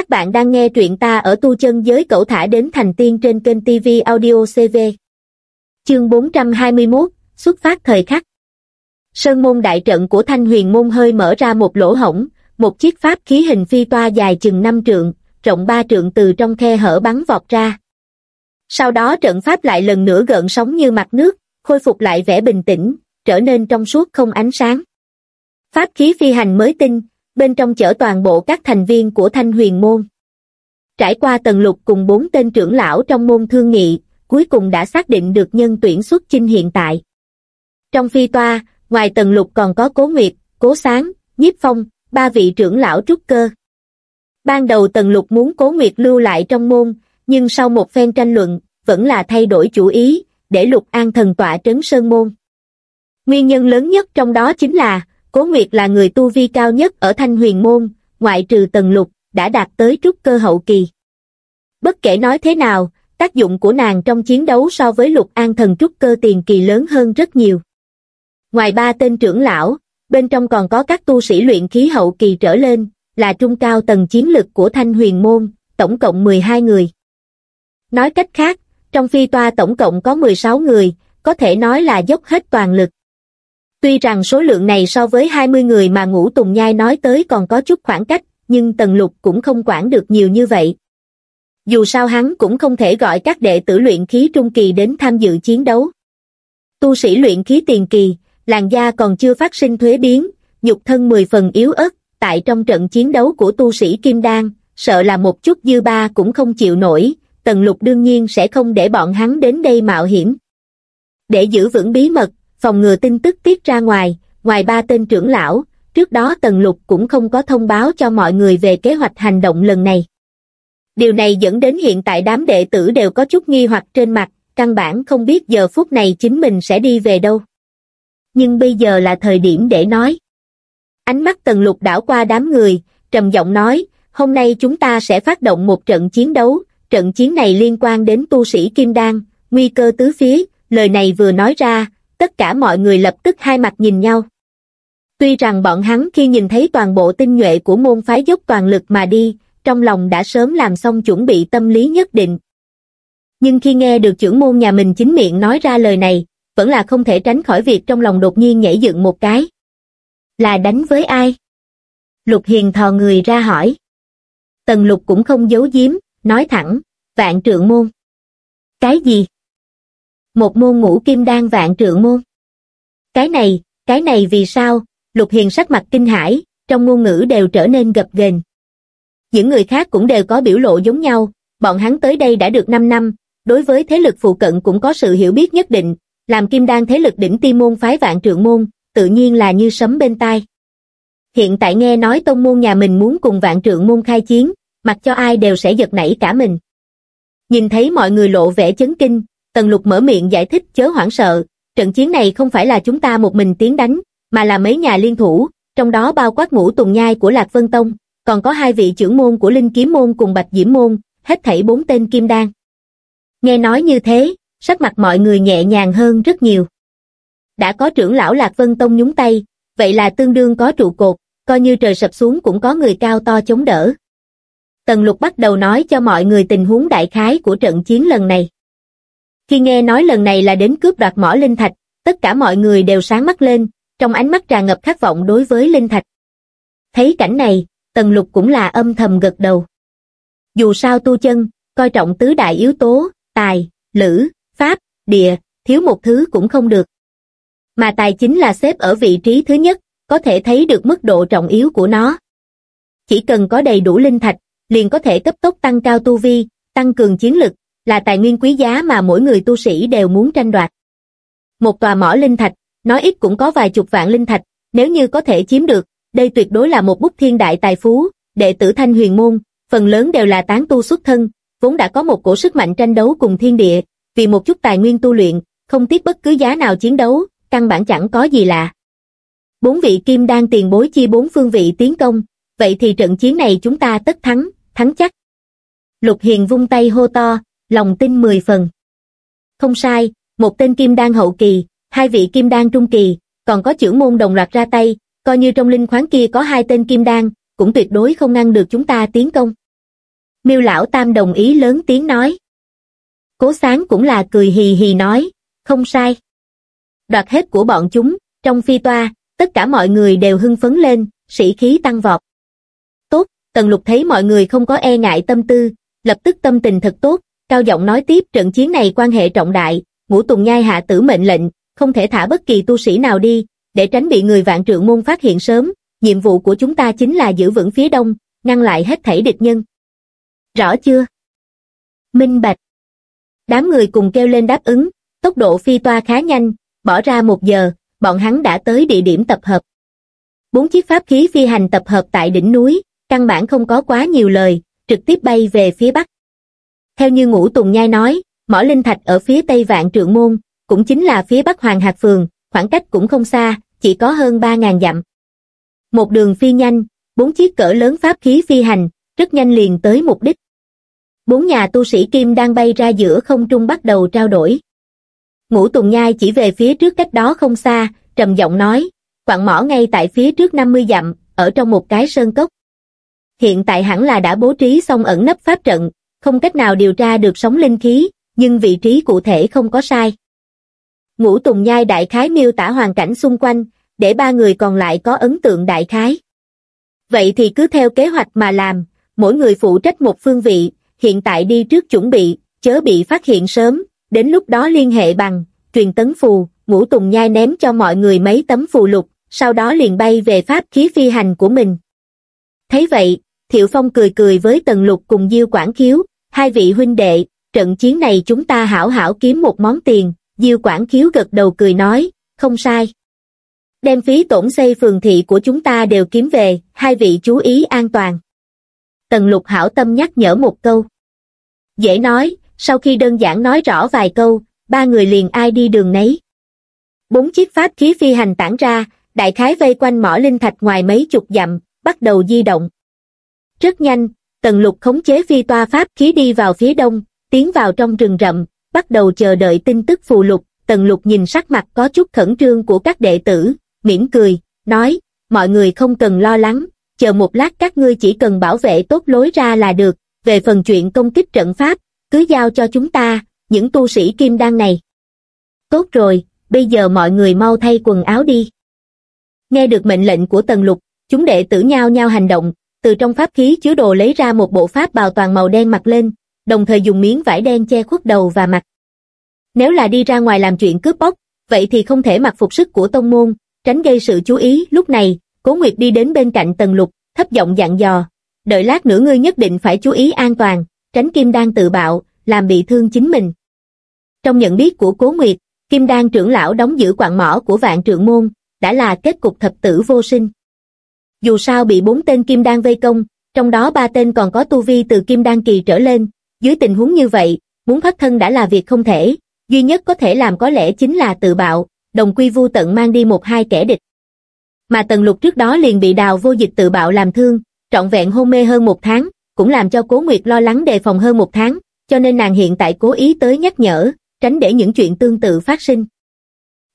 Các bạn đang nghe truyện ta ở tu chân giới cậu thả đến thành tiên trên kênh TV Audio CV. Chương 421, xuất phát thời khắc. Sơn môn đại trận của thanh huyền môn hơi mở ra một lỗ hổng, một chiếc pháp khí hình phi toa dài chừng 5 trượng, rộng 3 trượng từ trong khe hở bắn vọt ra. Sau đó trận pháp lại lần nữa gợn sóng như mặt nước, khôi phục lại vẻ bình tĩnh, trở nên trong suốt không ánh sáng. Pháp khí phi hành mới tinh, bên trong chở toàn bộ các thành viên của thanh huyền môn. Trải qua tầng lục cùng bốn tên trưởng lão trong môn thương nghị, cuối cùng đã xác định được nhân tuyển xuất chinh hiện tại. Trong phi toa, ngoài tầng lục còn có Cố Nguyệt, Cố Sáng, Nhiếp Phong, ba vị trưởng lão trúc cơ. Ban đầu tầng lục muốn Cố Nguyệt lưu lại trong môn, nhưng sau một phen tranh luận, vẫn là thay đổi chủ ý, để lục an thần tọa trấn sơn môn. Nguyên nhân lớn nhất trong đó chính là, Cố Nguyệt là người tu vi cao nhất ở Thanh Huyền Môn, ngoại trừ Tần lục, đã đạt tới trúc cơ hậu kỳ. Bất kể nói thế nào, tác dụng của nàng trong chiến đấu so với lục an thần trúc cơ tiền kỳ lớn hơn rất nhiều. Ngoài ba tên trưởng lão, bên trong còn có các tu sĩ luyện khí hậu kỳ trở lên, là trung cao tầng chiến lực của Thanh Huyền Môn, tổng cộng 12 người. Nói cách khác, trong phi toa tổng cộng có 16 người, có thể nói là dốc hết toàn lực. Tuy rằng số lượng này so với 20 người mà ngũ Tùng Nhai nói tới còn có chút khoảng cách, nhưng Tần Lục cũng không quản được nhiều như vậy. Dù sao hắn cũng không thể gọi các đệ tử luyện khí trung kỳ đến tham dự chiến đấu. Tu sĩ luyện khí tiền kỳ, làn da còn chưa phát sinh thuế biến, nhục thân 10 phần yếu ớt, tại trong trận chiến đấu của tu sĩ Kim Đan, sợ là một chút dư ba cũng không chịu nổi, Tần Lục đương nhiên sẽ không để bọn hắn đến đây mạo hiểm. Để giữ vững bí mật, phòng ngừa tin tức tiết ra ngoài, ngoài ba tên trưởng lão, trước đó Tần Lục cũng không có thông báo cho mọi người về kế hoạch hành động lần này. Điều này dẫn đến hiện tại đám đệ tử đều có chút nghi hoặc trên mặt, căn bản không biết giờ phút này chính mình sẽ đi về đâu. Nhưng bây giờ là thời điểm để nói. Ánh mắt Tần Lục đảo qua đám người, trầm giọng nói, hôm nay chúng ta sẽ phát động một trận chiến đấu, trận chiến này liên quan đến tu sĩ Kim Đan, nguy cơ tứ phía, lời này vừa nói ra, tất cả mọi người lập tức hai mặt nhìn nhau. Tuy rằng bọn hắn khi nhìn thấy toàn bộ tinh nhuệ của môn phái dốc toàn lực mà đi, trong lòng đã sớm làm xong chuẩn bị tâm lý nhất định. Nhưng khi nghe được trưởng môn nhà mình chính miệng nói ra lời này, vẫn là không thể tránh khỏi việc trong lòng đột nhiên nhảy dựng một cái. Là đánh với ai? Lục Hiền thò người ra hỏi. Tần Lục cũng không giấu giếm, nói thẳng, vạn trượng môn. Cái gì? Một môn ngũ kim đan vạn trượng môn. Cái này, cái này vì sao? Lục Hiền sắc mặt kinh hãi, trong ngôn ngữ đều trở nên gập ghềnh. Những người khác cũng đều có biểu lộ giống nhau, bọn hắn tới đây đã được 5 năm, đối với thế lực phụ cận cũng có sự hiểu biết nhất định, làm kim đan thế lực đỉnh ti môn phái vạn trượng môn, tự nhiên là như sấm bên tai. Hiện tại nghe nói tông môn nhà mình muốn cùng vạn trượng môn khai chiến, mặc cho ai đều sẽ giật nảy cả mình. Nhìn thấy mọi người lộ vẻ chấn kinh, Tần Lục mở miệng giải thích chớ hoảng sợ, trận chiến này không phải là chúng ta một mình tiến đánh, mà là mấy nhà liên thủ, trong đó bao quát ngũ tùng nhai của Lạc Vân Tông, còn có hai vị trưởng môn của Linh Kiếm Môn cùng Bạch Diễm Môn, hết thảy bốn tên kim đan. Nghe nói như thế, sắc mặt mọi người nhẹ nhàng hơn rất nhiều. Đã có trưởng lão Lạc Vân Tông nhúng tay, vậy là tương đương có trụ cột, coi như trời sập xuống cũng có người cao to chống đỡ. Tần Lục bắt đầu nói cho mọi người tình huống đại khái của trận chiến lần này. Khi nghe nói lần này là đến cướp đoạt mỏ linh thạch, tất cả mọi người đều sáng mắt lên, trong ánh mắt tràn ngập khát vọng đối với linh thạch. Thấy cảnh này, Tần Lục cũng là âm thầm gật đầu. Dù sao tu chân, coi trọng tứ đại yếu tố, tài, lữ, pháp, địa, thiếu một thứ cũng không được. Mà tài chính là xếp ở vị trí thứ nhất, có thể thấy được mức độ trọng yếu của nó. Chỉ cần có đầy đủ linh thạch, liền có thể cấp tốc tăng cao tu vi, tăng cường chiến lực, là tài nguyên quý giá mà mỗi người tu sĩ đều muốn tranh đoạt. Một tòa mỏ linh thạch, nói ít cũng có vài chục vạn linh thạch, nếu như có thể chiếm được, đây tuyệt đối là một bút thiên đại tài phú, đệ tử thanh huyền môn, phần lớn đều là tán tu xuất thân, vốn đã có một cổ sức mạnh tranh đấu cùng thiên địa, vì một chút tài nguyên tu luyện, không tiếc bất cứ giá nào chiến đấu, căn bản chẳng có gì lạ. Bốn vị kim đang tiền bối chi bốn phương vị tiến công, vậy thì trận chiến này chúng ta tất thắng, thắng chắc. Lục Hiền vung tay hô to, lòng tin 10 phần. Không sai, một tên kim đan hậu kỳ, hai vị kim đan trung kỳ, còn có trưởng môn đồng loạt ra tay, coi như trong linh khoáng kia có hai tên kim đan, cũng tuyệt đối không ngăn được chúng ta tiến công. Miêu lão tam đồng ý lớn tiếng nói. Cố sáng cũng là cười hì hì nói, không sai. Đoạt hết của bọn chúng, trong phi toa, tất cả mọi người đều hưng phấn lên, sĩ khí tăng vọt. Tốt, Tần Lục thấy mọi người không có e ngại tâm tư, lập tức tâm tình thật tốt, cao giọng nói tiếp trận chiến này quan hệ trọng đại, ngũ tùng nhai hạ tử mệnh lệnh, không thể thả bất kỳ tu sĩ nào đi, để tránh bị người vạn trượng môn phát hiện sớm, nhiệm vụ của chúng ta chính là giữ vững phía đông, ngăn lại hết thảy địch nhân. Rõ chưa? Minh Bạch. Đám người cùng kêu lên đáp ứng, tốc độ phi toa khá nhanh, bỏ ra một giờ, bọn hắn đã tới địa điểm tập hợp. Bốn chiếc pháp khí phi hành tập hợp tại đỉnh núi, căn bản không có quá nhiều lời, trực tiếp bay về phía bắc. Theo như Ngũ Tùng Nhai nói, mỏ linh thạch ở phía tây vạn trượng môn, cũng chính là phía bắc Hoàng Hạc Phường, khoảng cách cũng không xa, chỉ có hơn 3.000 dặm. Một đường phi nhanh, bốn chiếc cỡ lớn pháp khí phi hành, rất nhanh liền tới mục đích. Bốn nhà tu sĩ kim đang bay ra giữa không trung bắt đầu trao đổi. Ngũ Tùng Nhai chỉ về phía trước cách đó không xa, trầm giọng nói, quặng mỏ ngay tại phía trước 50 dặm, ở trong một cái sơn cốc. Hiện tại hẳn là đã bố trí xong ẩn nấp pháp trận, không cách nào điều tra được sóng linh khí, nhưng vị trí cụ thể không có sai. Ngũ Tùng Nhai đại khái miêu tả hoàn cảnh xung quanh, để ba người còn lại có ấn tượng đại khái. Vậy thì cứ theo kế hoạch mà làm, mỗi người phụ trách một phương vị, hiện tại đi trước chuẩn bị, chớ bị phát hiện sớm, đến lúc đó liên hệ bằng, truyền tấn phù, ngũ tùng nhai ném cho mọi người mấy tấm phù lục, sau đó liền bay về pháp khí phi hành của mình. Thấy vậy, Thiệu Phong cười cười với Tần Lục cùng Diêu Quảng Khiếu, hai vị huynh đệ, trận chiến này chúng ta hảo hảo kiếm một món tiền, Diêu Quảng Khiếu gật đầu cười nói, không sai. Đem phí tổn xây phường thị của chúng ta đều kiếm về, hai vị chú ý an toàn. Tần Lục hảo tâm nhắc nhở một câu. Dễ nói, sau khi đơn giản nói rõ vài câu, ba người liền ai đi đường nấy. Bốn chiếc pháp khí phi hành tản ra, đại khái vây quanh mỏ linh thạch ngoài mấy chục dặm, bắt đầu di động. Rất nhanh, tần lục khống chế phi toa pháp khí đi vào phía đông, tiến vào trong rừng rậm, bắt đầu chờ đợi tin tức phù lục, tần lục nhìn sắc mặt có chút khẩn trương của các đệ tử, mỉm cười, nói, mọi người không cần lo lắng, chờ một lát các ngươi chỉ cần bảo vệ tốt lối ra là được, về phần chuyện công kích trận pháp, cứ giao cho chúng ta, những tu sĩ kim đan này. Tốt rồi, bây giờ mọi người mau thay quần áo đi. Nghe được mệnh lệnh của Tần Lục, chúng đệ tử nhau nhau hành động, từ trong pháp khí chứa đồ lấy ra một bộ pháp bào toàn màu đen mặc lên, đồng thời dùng miếng vải đen che khuất đầu và mặt. Nếu là đi ra ngoài làm chuyện cướp bóc, vậy thì không thể mặc phục sức của tông môn, tránh gây sự chú ý. Lúc này, Cố Nguyệt đi đến bên cạnh Tần Lục, thấp giọng dặn dò, đợi lát nữa ngươi nhất định phải chú ý an toàn, tránh Kim Đan tự bạo, làm bị thương chính mình. Trong nhận biết của Cố Nguyệt, Kim Đan trưởng lão đóng giữ quạng mỏ của vạn trượng môn, đã là kết cục thập tử vô sinh. Dù sao bị bốn tên Kim Đan vây công, trong đó ba tên còn có tu vi từ Kim Đan kỳ trở lên, dưới tình huống như vậy, muốn thoát thân đã là việc không thể, duy nhất có thể làm có lẽ chính là tự bạo, đồng quy vu tận mang đi một hai kẻ địch. Mà Tần Lục trước đó liền bị đào vô dịch tự bạo làm thương, trọn vẹn hôn mê hơn một tháng, cũng làm cho Cố Nguyệt lo lắng đề phòng hơn một tháng, cho nên nàng hiện tại cố ý tới nhắc nhở, tránh để những chuyện tương tự phát sinh.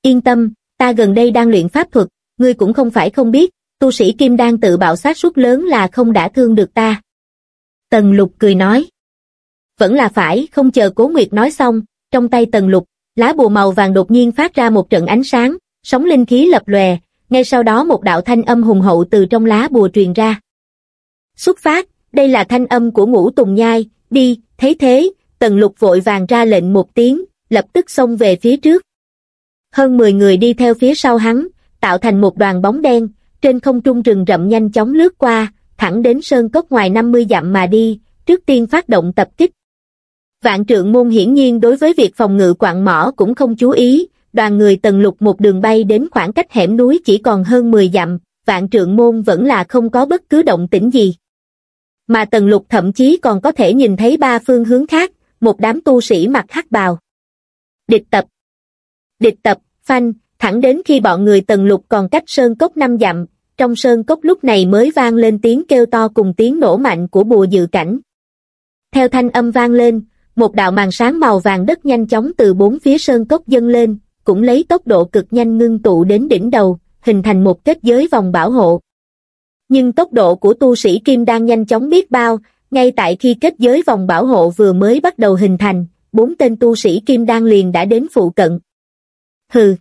Yên tâm, ta gần đây đang luyện pháp thuật, ngươi cũng không phải không biết, tu sĩ Kim đan tự bạo sát suất lớn là không đã thương được ta. Tần Lục cười nói. Vẫn là phải, không chờ Cố Nguyệt nói xong, trong tay Tần Lục, lá bùa màu vàng đột nhiên phát ra một trận ánh sáng, sóng linh khí lập lòe, ngay sau đó một đạo thanh âm hùng hậu từ trong lá bùa truyền ra. Xuất phát, đây là thanh âm của ngũ tùng nhai, đi, thấy thế, tần lục vội vàng ra lệnh một tiếng, lập tức xông về phía trước. Hơn 10 người đi theo phía sau hắn, tạo thành một đoàn bóng đen, trên không trung rừng rậm nhanh chóng lướt qua, thẳng đến sơn cốc ngoài 50 dặm mà đi, trước tiên phát động tập kích. Vạn trượng môn hiển nhiên đối với việc phòng ngự quạng mỏ cũng không chú ý, đoàn người tần lục một đường bay đến khoảng cách hẻm núi chỉ còn hơn 10 dặm, vạn trượng môn vẫn là không có bất cứ động tĩnh gì. Mà tần lục thậm chí còn có thể nhìn thấy ba phương hướng khác, một đám tu sĩ mặc hắc bào. Địch tập Địch tập, phanh, thẳng đến khi bọn người tần lục còn cách sơn cốc năm dặm, trong sơn cốc lúc này mới vang lên tiếng kêu to cùng tiếng nổ mạnh của bùa dự cảnh. Theo thanh âm vang lên, một đạo màn sáng màu vàng đất nhanh chóng từ bốn phía sơn cốc dâng lên, cũng lấy tốc độ cực nhanh ngưng tụ đến đỉnh đầu, hình thành một kết giới vòng bảo hộ. Nhưng tốc độ của tu sĩ Kim đang nhanh chóng biết bao, ngay tại khi kết giới vòng bảo hộ vừa mới bắt đầu hình thành, bốn tên tu sĩ kim đan liền đã đến phụ cận. Hừ.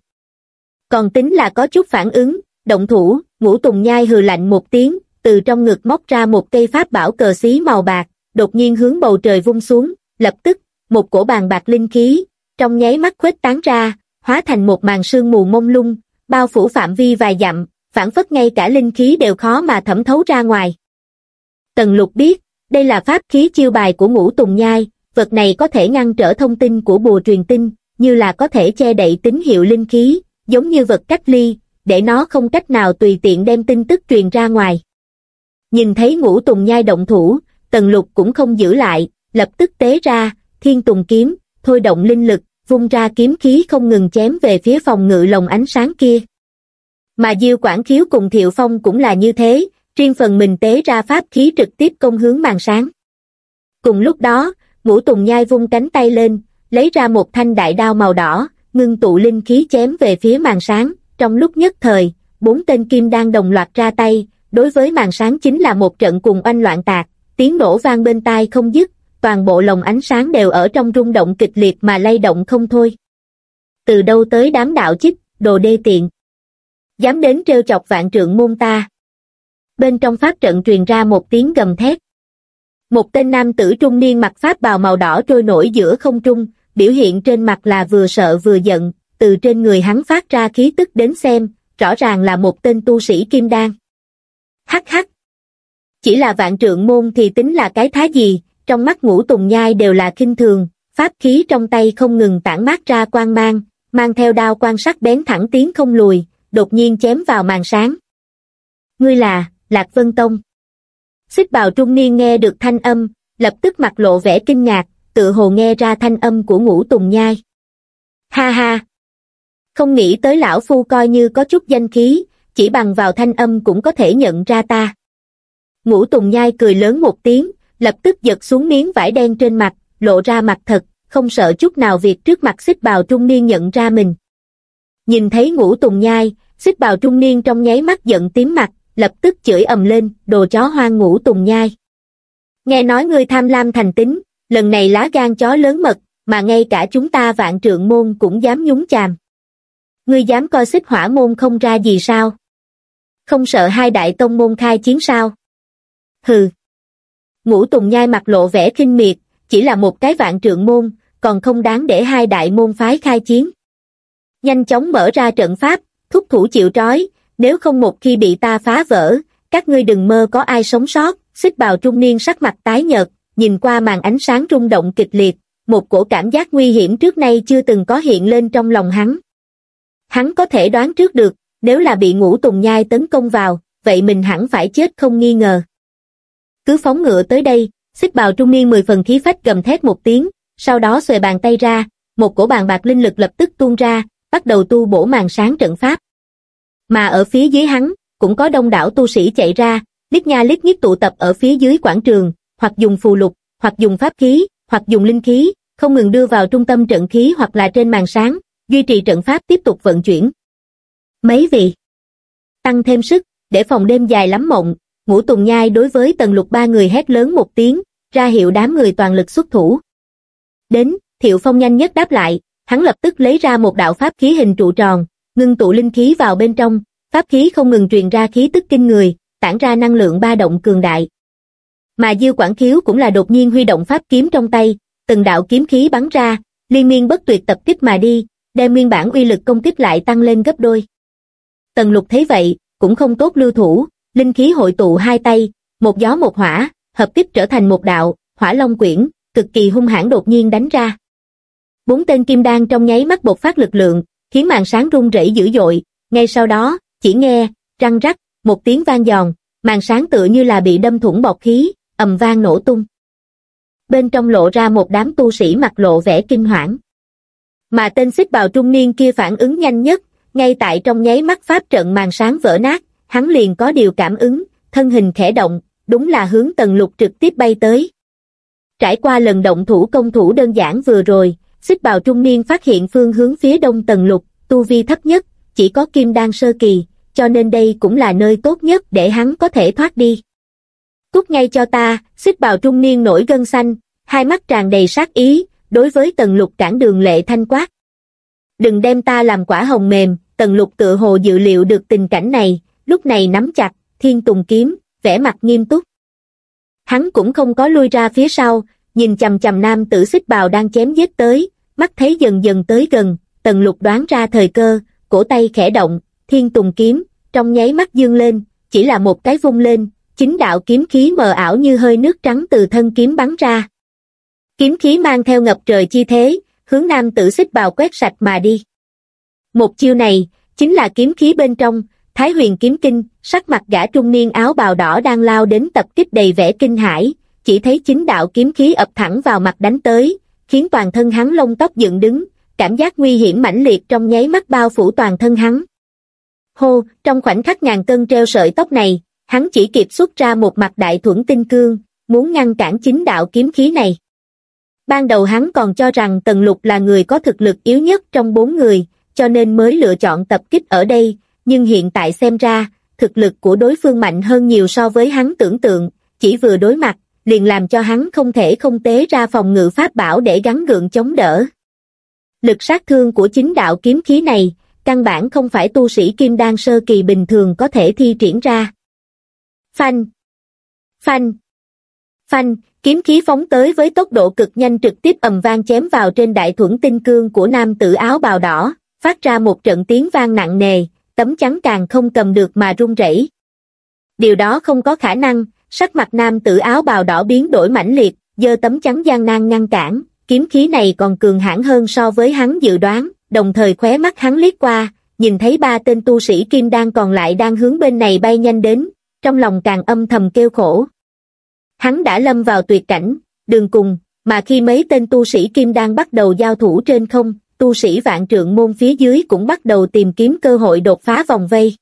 Còn tính là có chút phản ứng, động thủ, ngũ tùng nhai hừ lạnh một tiếng, từ trong ngực móc ra một cây pháp bảo cờ xí màu bạc, đột nhiên hướng bầu trời vung xuống, lập tức, một cổ bàn bạc linh khí, trong nháy mắt khuếch tán ra, hóa thành một màn sương mù mông lung, bao phủ phạm vi vài dặm, phản phất ngay cả linh khí đều khó mà thẩm thấu ra ngoài. Tần lục biết, đây là pháp khí chiêu bài của ngũ tùng nhai, vật này có thể ngăn trở thông tin của bùa truyền tin, như là có thể che đậy tín hiệu linh khí, giống như vật cách ly, để nó không cách nào tùy tiện đem tin tức truyền ra ngoài. Nhìn thấy ngũ tùng nhai động thủ, tần lục cũng không giữ lại, lập tức tế ra, thiên tùng kiếm, thôi động linh lực, vung ra kiếm khí không ngừng chém về phía phòng ngự lồng ánh sáng kia. Mà Diêu Quảng Khiếu cùng Thiệu Phong cũng là như thế, riêng phần mình tế ra pháp khí trực tiếp công hướng màn sáng. Cùng lúc đó, ngũ tùng nhai vung cánh tay lên, lấy ra một thanh đại đao màu đỏ, ngưng tụ linh khí chém về phía màn sáng, trong lúc nhất thời, bốn tên kim đang đồng loạt ra tay, đối với màn sáng chính là một trận cùng oanh loạn tạc, tiếng nổ vang bên tai không dứt, toàn bộ lồng ánh sáng đều ở trong rung động kịch liệt mà lay động không thôi. Từ đâu tới đám đạo chích, đồ đê tiện. Dám đến trêu chọc vạn trượng môn ta. Bên trong pháp trận truyền ra một tiếng gầm thét. Một tên nam tử trung niên mặc pháp bào màu đỏ trôi nổi giữa không trung, biểu hiện trên mặt là vừa sợ vừa giận, từ trên người hắn phát ra khí tức đến xem, rõ ràng là một tên tu sĩ kim đan. Hắc hắc. Chỉ là vạn trượng môn thì tính là cái thái gì, trong mắt ngũ tùng nhai đều là kinh thường, pháp khí trong tay không ngừng tản mát ra quang mang, mang theo đao quan sắc bén thẳng tiến không lùi, đột nhiên chém vào màn sáng. Ngươi là, Lạc Vân Tông. Xích bào trung niên nghe được thanh âm, lập tức mặt lộ vẻ kinh ngạc, tự hồ nghe ra thanh âm của ngũ tùng nhai. Ha ha! Không nghĩ tới lão phu coi như có chút danh khí, chỉ bằng vào thanh âm cũng có thể nhận ra ta. Ngũ tùng nhai cười lớn một tiếng, lập tức giật xuống miếng vải đen trên mặt, lộ ra mặt thật, không sợ chút nào việc trước mặt xích bào trung niên nhận ra mình. Nhìn thấy ngũ tùng nhai, xích bào trung niên trong nháy mắt giận tím mặt, lập tức chửi ầm lên, đồ chó hoang ngũ tùng nhai. Nghe nói ngươi tham lam thành tính, lần này lá gan chó lớn mật, mà ngay cả chúng ta vạn trượng môn cũng dám nhúng chàm. Ngươi dám coi xích hỏa môn không ra gì sao? Không sợ hai đại tông môn khai chiến sao? Hừ. Ngũ Tùng Nhai mặt lộ vẻ kinh miệt, chỉ là một cái vạn trượng môn, còn không đáng để hai đại môn phái khai chiến. Nhanh chóng mở ra trận pháp, thúc thủ chịu trói, nếu không một khi bị ta phá vỡ, các ngươi đừng mơ có ai sống sót, xích bào trung niên sắc mặt tái nhợt, nhìn qua màn ánh sáng rung động kịch liệt, một cổ cảm giác nguy hiểm trước nay chưa từng có hiện lên trong lòng hắn. Hắn có thể đoán trước được, nếu là bị ngũ tùng nhai tấn công vào, vậy mình hẳn phải chết không nghi ngờ. Cứ phóng ngựa tới đây, xích bào trung niên mười phần khí phách gầm thét một tiếng, sau đó xòe bàn tay ra, một cổ bàn bạc linh lực lập tức tuôn ra, bắt đầu tu bổ màn sáng trận pháp. Mà ở phía dưới hắn, cũng có đông đảo tu sĩ chạy ra, lít nha lít nhít tụ tập ở phía dưới quảng trường, hoặc dùng phù lục, hoặc dùng pháp khí, hoặc dùng linh khí, không ngừng đưa vào trung tâm trận khí hoặc là trên màn sáng, duy trì trận pháp tiếp tục vận chuyển. Mấy vị tăng thêm sức, để phòng đêm dài lắm mộng, ngũ tùng nhai đối với tần lục ba người hét lớn một tiếng, ra hiệu đám người toàn lực xuất thủ. Đến, thiệu phong nhanh nhất đáp lại, hắn lập tức lấy ra một đạo pháp khí hình trụ tròn, ngưng tụ linh khí vào bên trong, pháp khí không ngừng truyền ra khí tức kinh người, tản ra năng lượng ba động cường đại. Mà Diêu Quảng Khiếu cũng là đột nhiên huy động pháp kiếm trong tay, từng đạo kiếm khí bắn ra, liên miên bất tuyệt tập kích mà đi, đem nguyên bản uy lực công kích lại tăng lên gấp đôi. Tần lục thấy vậy, cũng không tốt lưu thủ, linh khí hội tụ hai tay, một gió một hỏa, hợp kích trở thành một đạo, hỏa long quyển, cực kỳ hung hãn đột nhiên đánh ra. Bốn tên kim đan trong nháy mắt bộc phát lực lượng, khiến màn sáng rung rẩy dữ dội, ngay sau đó, chỉ nghe, răng rắc, một tiếng vang giòn, màn sáng tựa như là bị đâm thủng bọt khí, ầm vang nổ tung. Bên trong lộ ra một đám tu sĩ mặt lộ vẻ kinh hoảng. Mà tên xích bào trung niên kia phản ứng nhanh nhất, ngay tại trong nháy mắt pháp trận màn sáng vỡ nát, hắn liền có điều cảm ứng, thân hình khẽ động, đúng là hướng tần lục trực tiếp bay tới. Trải qua lần động thủ công thủ đơn giản vừa rồi, xích bào trung niên phát hiện phương hướng phía đông tần lục, tu vi thấp nhất, chỉ có kim đan sơ kỳ, cho nên đây cũng là nơi tốt nhất để hắn có thể thoát đi cút ngay cho ta, xích bào trung niên nổi gân xanh, hai mắt tràn đầy sát ý, đối với tần lục cản đường lệ thanh quát. Đừng đem ta làm quả hồng mềm, tần lục tự hồ dự liệu được tình cảnh này, lúc này nắm chặt, thiên tùng kiếm, vẻ mặt nghiêm túc. Hắn cũng không có lui ra phía sau, nhìn chầm chầm nam tử xích bào đang chém giết tới, mắt thấy dần dần tới gần, tần lục đoán ra thời cơ, cổ tay khẽ động, thiên tùng kiếm, trong nháy mắt dương lên, chỉ là một cái vung lên, chính đạo kiếm khí mờ ảo như hơi nước trắng từ thân kiếm bắn ra. Kiếm khí mang theo ngập trời chi thế, hướng nam tử xích bào quét sạch mà đi. Một chiêu này, chính là kiếm khí bên trong, Thái huyền kiếm kinh, sắc mặt gã trung niên áo bào đỏ đang lao đến tập kích đầy vẻ kinh hãi, chỉ thấy chính đạo kiếm khí ập thẳng vào mặt đánh tới, khiến toàn thân hắn lông tóc dựng đứng, cảm giác nguy hiểm mãnh liệt trong nháy mắt bao phủ toàn thân hắn. Hô, trong khoảnh khắc ngàn cân treo sợi tóc này, hắn chỉ kịp xuất ra một mặt đại thuẫn tinh cương, muốn ngăn cản chính đạo kiếm khí này. Ban đầu hắn còn cho rằng Tần Lục là người có thực lực yếu nhất trong bốn người, cho nên mới lựa chọn tập kích ở đây, nhưng hiện tại xem ra, thực lực của đối phương mạnh hơn nhiều so với hắn tưởng tượng, chỉ vừa đối mặt, liền làm cho hắn không thể không tế ra phòng ngự pháp bảo để gắn gượng chống đỡ. Lực sát thương của chính đạo kiếm khí này, căn bản không phải tu sĩ kim đan sơ kỳ bình thường có thể thi triển ra. Phanh! Phanh! Phanh! Kiếm khí phóng tới với tốc độ cực nhanh trực tiếp ầm vang chém vào trên đại thuẫn tinh cương của nam tử áo bào đỏ, phát ra một trận tiếng vang nặng nề, tấm chắn càng không cầm được mà run rẩy. Điều đó không có khả năng, sắc mặt nam tử áo bào đỏ biến đổi mãnh liệt, giơ tấm chắn gian nan ngăn cản, kiếm khí này còn cường hãn hơn so với hắn dự đoán, đồng thời khóe mắt hắn liếc qua, nhìn thấy ba tên tu sĩ kim đan còn lại đang hướng bên này bay nhanh đến, trong lòng càng âm thầm kêu khổ. Hắn đã lâm vào tuyệt cảnh, đường cùng, mà khi mấy tên tu sĩ kim đang bắt đầu giao thủ trên không, tu sĩ vạn trượng môn phía dưới cũng bắt đầu tìm kiếm cơ hội đột phá vòng vây.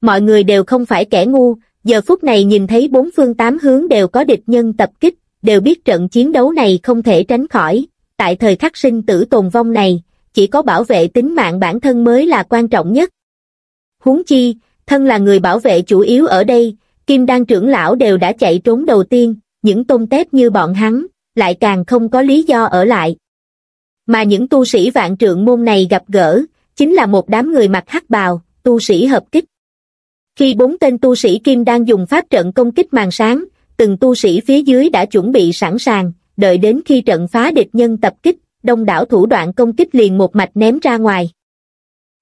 Mọi người đều không phải kẻ ngu, giờ phút này nhìn thấy bốn phương tám hướng đều có địch nhân tập kích, đều biết trận chiến đấu này không thể tránh khỏi, tại thời khắc sinh tử tồn vong này, chỉ có bảo vệ tính mạng bản thân mới là quan trọng nhất. Huống chi, thân là người bảo vệ chủ yếu ở đây, Kim Đan trưởng lão đều đã chạy trốn đầu tiên, những tôn tép như bọn hắn, lại càng không có lý do ở lại. Mà những tu sĩ vạn trượng môn này gặp gỡ, chính là một đám người mặc hắc bào, tu sĩ hợp kích. Khi bốn tên tu sĩ kim đang dùng pháp trận công kích màn sáng, từng tu sĩ phía dưới đã chuẩn bị sẵn sàng, đợi đến khi trận phá địch nhân tập kích, đông đảo thủ đoạn công kích liền một mạch ném ra ngoài.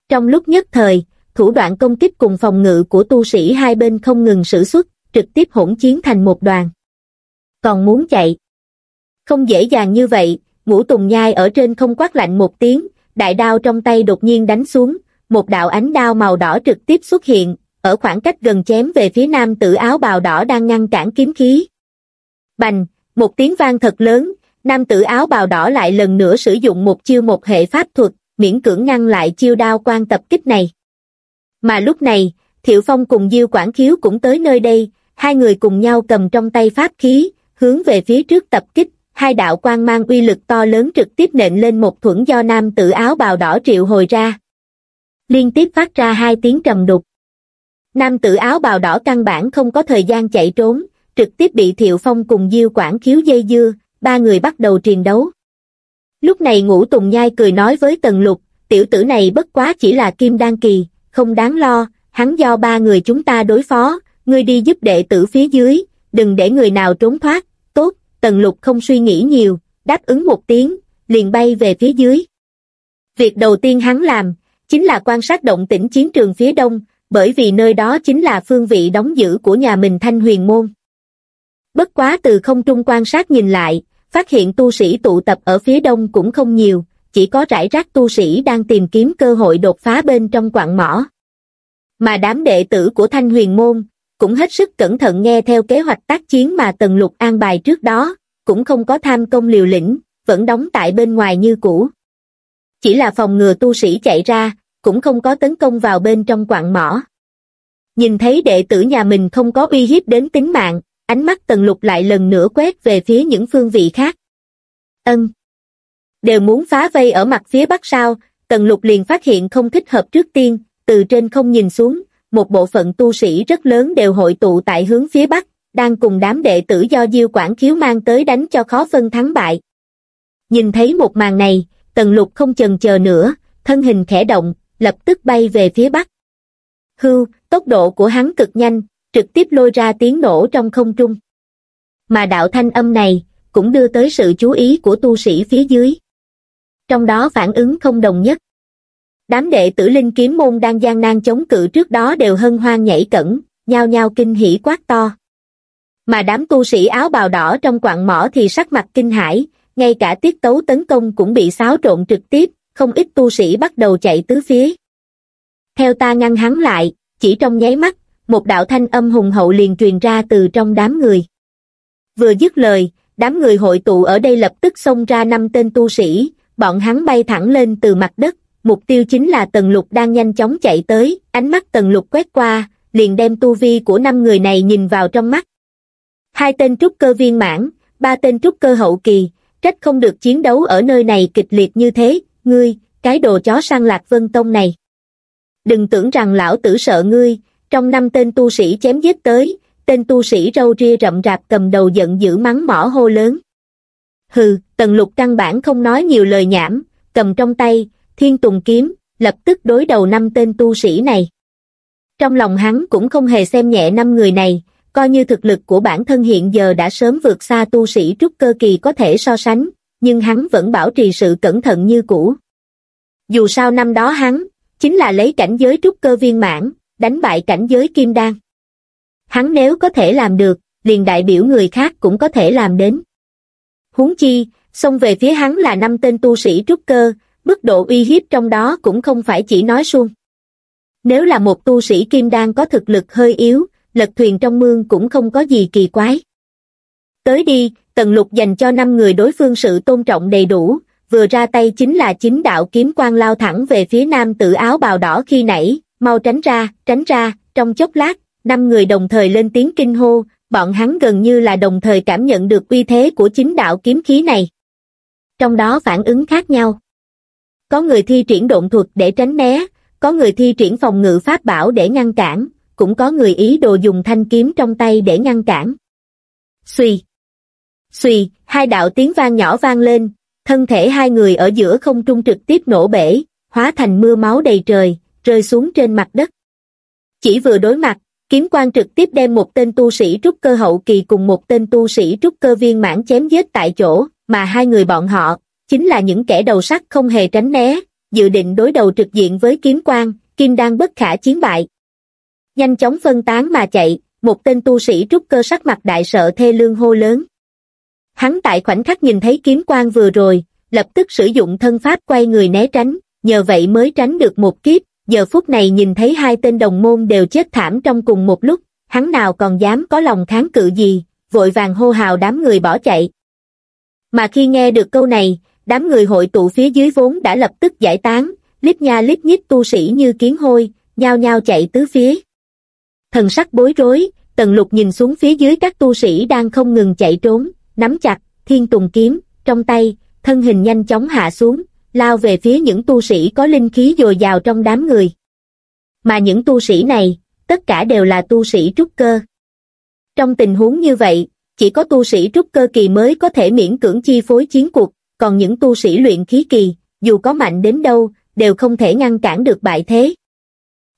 Trong lúc nhất thời, thủ đoạn công kích cùng phòng ngự của tu sĩ hai bên không ngừng sử xuất, trực tiếp hỗn chiến thành một đoàn. Còn muốn chạy? Không dễ dàng như vậy, ngũ tùng nhai ở trên không quát lạnh một tiếng, đại đao trong tay đột nhiên đánh xuống, một đạo ánh đao màu đỏ trực tiếp xuất hiện, ở khoảng cách gần chém về phía nam tử áo bào đỏ đang ngăn cản kiếm khí. Bành, một tiếng vang thật lớn, nam tử áo bào đỏ lại lần nữa sử dụng một chiêu một hệ pháp thuật, miễn cưỡng ngăn lại chiêu đao quan tập kích này. Mà lúc này, Thiệu Phong cùng Diêu Quảng Khiếu cũng tới nơi đây, hai người cùng nhau cầm trong tay pháp khí, hướng về phía trước tập kích, hai đạo quang mang uy lực to lớn trực tiếp nện lên một thuẫn do nam tử áo bào đỏ triệu hồi ra. Liên tiếp phát ra hai tiếng trầm đục. Nam tử áo bào đỏ căn bản không có thời gian chạy trốn, trực tiếp bị Thiệu Phong cùng Diêu Quảng Khiếu dây dưa, ba người bắt đầu triền đấu. Lúc này ngũ Tùng Nhai cười nói với Tần Lục, tiểu tử này bất quá chỉ là kim đan kỳ, không đáng lo, hắn do ba người chúng ta đối phó, ngươi đi giúp đệ tử phía dưới, đừng để người nào trốn thoát, tốt, Tần Lục không suy nghĩ nhiều, đáp ứng một tiếng, liền bay về phía dưới. Việc đầu tiên hắn làm, chính là quan sát động tĩnh chiến trường phía đông, bởi vì nơi đó chính là phương vị đóng giữ của nhà mình Thanh Huyền Môn. Bất quá từ không trung quan sát nhìn lại, phát hiện tu sĩ tụ tập ở phía đông cũng không nhiều, chỉ có rải rác tu sĩ đang tìm kiếm cơ hội đột phá bên trong quạng mỏ. Mà đám đệ tử của Thanh Huyền Môn, cũng hết sức cẩn thận nghe theo kế hoạch tác chiến mà Tần Lục an bài trước đó, cũng không có tham công liều lĩnh, vẫn đóng tại bên ngoài như cũ. Chỉ là phòng ngừa tu sĩ chạy ra, cũng không có tấn công vào bên trong quạng mỏ. Nhìn thấy đệ tử nhà mình không có uy hiếp đến tính mạng, ánh mắt Tần Lục lại lần nữa quét về phía những phương vị khác. Ân. Đều muốn phá vây ở mặt phía bắc sao, Tần Lục liền phát hiện không thích hợp trước tiên, từ trên không nhìn xuống, một bộ phận tu sĩ rất lớn đều hội tụ tại hướng phía bắc, đang cùng đám đệ tử do Diêu Quảng Khiếu mang tới đánh cho khó phân thắng bại. Nhìn thấy một màn này, Tần Lục không chần chờ nữa, thân hình khẽ động, lập tức bay về phía bắc. Hưu, tốc độ của hắn cực nhanh, trực tiếp lôi ra tiếng nổ trong không trung. Mà đạo thanh âm này, cũng đưa tới sự chú ý của tu sĩ phía dưới. Trong đó phản ứng không đồng nhất. Đám đệ tử linh kiếm môn đang gian nan chống cự trước đó đều hân hoan nhảy cẩn, nhao nhao kinh hỉ quát to. Mà đám tu sĩ áo bào đỏ trong quạng mỏ thì sắc mặt kinh hãi, ngay cả tiết tấu tấn công cũng bị xáo trộn trực tiếp, không ít tu sĩ bắt đầu chạy tứ phía. Theo ta ngăn hắn lại, chỉ trong nháy mắt, một đạo thanh âm hùng hậu liền truyền ra từ trong đám người. Vừa dứt lời, đám người hội tụ ở đây lập tức xông ra năm tên tu sĩ, bọn hắn bay thẳng lên từ mặt đất, mục tiêu chính là Tần Lục đang nhanh chóng chạy tới, ánh mắt Tần Lục quét qua, liền đem tu vi của năm người này nhìn vào trong mắt. Hai tên trúc cơ viên mãn, ba tên trúc cơ hậu kỳ, trách không được chiến đấu ở nơi này kịch liệt như thế, ngươi, cái đồ chó săn lạc vân tông này. Đừng tưởng rằng lão tử sợ ngươi, trong năm tên tu sĩ chém giết tới, tên tu sĩ râu ria rậm rạp cầm đầu giận dữ mắng mỏ hô lớn. Hừ, tần lục căn bản không nói nhiều lời nhảm, cầm trong tay, thiên tùng kiếm, lập tức đối đầu năm tên tu sĩ này. Trong lòng hắn cũng không hề xem nhẹ năm người này, coi như thực lực của bản thân hiện giờ đã sớm vượt xa tu sĩ trúc cơ kỳ có thể so sánh, nhưng hắn vẫn bảo trì sự cẩn thận như cũ. Dù sao năm đó hắn, chính là lấy cảnh giới trúc cơ viên mãn, đánh bại cảnh giới kim đan. Hắn nếu có thể làm được, liền đại biểu người khác cũng có thể làm đến. Huống chi, xông về phía hắn là năm tên tu sĩ trúc cơ, mức độ uy hiếp trong đó cũng không phải chỉ nói suông. Nếu là một tu sĩ kim đan có thực lực hơi yếu, lật thuyền trong mương cũng không có gì kỳ quái. Tới đi, tần lục dành cho năm người đối phương sự tôn trọng đầy đủ, vừa ra tay chính là chính đạo kiếm quang lao thẳng về phía nam tự áo bào đỏ khi nãy, mau tránh ra, tránh ra, trong chốc lát, năm người đồng thời lên tiếng kinh hô, bọn hắn gần như là đồng thời cảm nhận được uy thế của chính đạo kiếm khí này. Trong đó phản ứng khác nhau. Có người thi triển độn thuật để tránh né, có người thi triển phòng ngự pháp bảo để ngăn cản, cũng có người ý đồ dùng thanh kiếm trong tay để ngăn cản. Xùy. Xùy, hai đạo tiếng vang nhỏ vang lên, thân thể hai người ở giữa không trung trực tiếp nổ bể, hóa thành mưa máu đầy trời, rơi xuống trên mặt đất. Chỉ vừa đối mặt, kiếm quan trực tiếp đem một tên tu sĩ trúc cơ hậu kỳ cùng một tên tu sĩ trúc cơ viên mãn chém giết tại chỗ, mà hai người bọn họ, chính là những kẻ đầu sắt không hề tránh né, dự định đối đầu trực diện với kiếm quan, kim đang bất khả chiến bại. Nhanh chóng phân tán mà chạy, một tên tu sĩ trúc cơ sắc mặt đại sợ thê lương hô lớn. Hắn tại khoảnh khắc nhìn thấy kiếm quan vừa rồi, lập tức sử dụng thân pháp quay người né tránh, nhờ vậy mới tránh được một kiếp, giờ phút này nhìn thấy hai tên đồng môn đều chết thảm trong cùng một lúc, hắn nào còn dám có lòng kháng cự gì, vội vàng hô hào đám người bỏ chạy. Mà khi nghe được câu này, đám người hội tụ phía dưới vốn đã lập tức giải tán, lít nha lít nhít tu sĩ như kiến hôi, nhao nhao chạy tứ phía. Thần sắc bối rối, tần lục nhìn xuống phía dưới các tu sĩ đang không ngừng chạy trốn, nắm chặt, thiên tùng kiếm, trong tay, thân hình nhanh chóng hạ xuống, lao về phía những tu sĩ có linh khí dồi dào trong đám người. Mà những tu sĩ này, tất cả đều là tu sĩ trúc cơ. Trong tình huống như vậy, chỉ có tu sĩ trúc cơ kỳ mới có thể miễn cưỡng chi phối chiến cuộc, còn những tu sĩ luyện khí kỳ, dù có mạnh đến đâu, đều không thể ngăn cản được bại thế.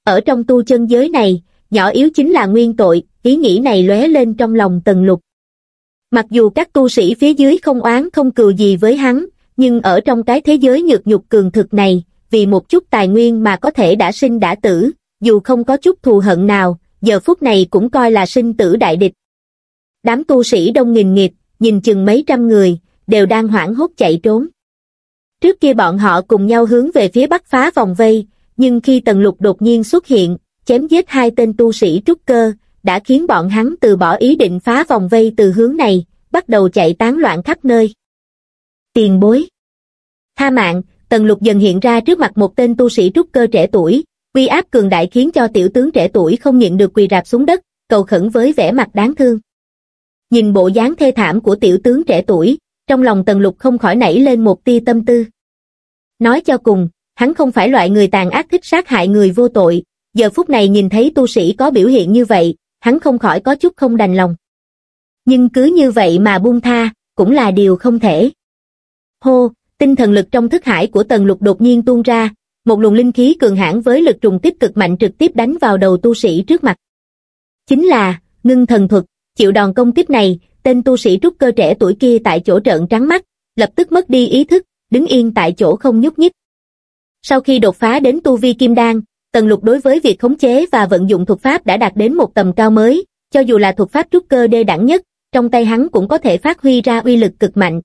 Ở trong tu chân giới này, nhỏ yếu chính là nguyên tội, ý nghĩ này lóe lên trong lòng tần lục. Mặc dù các tu sĩ phía dưới không oán không cừu gì với hắn, nhưng ở trong cái thế giới nhược nhục cường thực này, vì một chút tài nguyên mà có thể đã sinh đã tử, dù không có chút thù hận nào, giờ phút này cũng coi là sinh tử đại địch. Đám tu sĩ đông nghìn nghịt, nhìn chừng mấy trăm người, đều đang hoảng hốt chạy trốn. Trước kia bọn họ cùng nhau hướng về phía bắc phá vòng vây, nhưng khi tần lục đột nhiên xuất hiện, chém giết hai tên tu sĩ trúc cơ, đã khiến bọn hắn từ bỏ ý định phá vòng vây từ hướng này, bắt đầu chạy tán loạn khắp nơi. Tiền bối Tha mạng, tần lục dần hiện ra trước mặt một tên tu sĩ trúc cơ trẻ tuổi, uy áp cường đại khiến cho tiểu tướng trẻ tuổi không nhịn được quỳ rạp xuống đất, cầu khẩn với vẻ mặt đáng thương. Nhìn bộ dáng thê thảm của tiểu tướng trẻ tuổi, trong lòng tần lục không khỏi nảy lên một tia tâm tư. Nói cho cùng, hắn không phải loại người tàn ác thích sát hại người vô tội, giờ phút này nhìn thấy tu sĩ có biểu hiện như vậy, hắn không khỏi có chút không đành lòng. Nhưng cứ như vậy mà buông tha, cũng là điều không thể. Hô, tinh thần lực trong thức hải của tần lục đột nhiên tuôn ra, một luồng linh khí cường hãn với lực trùng tiếp cực mạnh trực tiếp đánh vào đầu tu sĩ trước mặt. Chính là, ngưng thần thuật, chịu đòn công kích này, tên tu sĩ trúc cơ trẻ tuổi kia tại chỗ trợn trắng mắt, lập tức mất đi ý thức, đứng yên tại chỗ không nhúc nhích. Sau khi đột phá đến tu vi kim đan, tần lục đối với việc khống chế và vận dụng thuật pháp đã đạt đến một tầm cao mới, cho dù là thuật pháp trúc cơ đê đẳng nhất, trong tay hắn cũng có thể phát huy ra uy lực cực mạnh.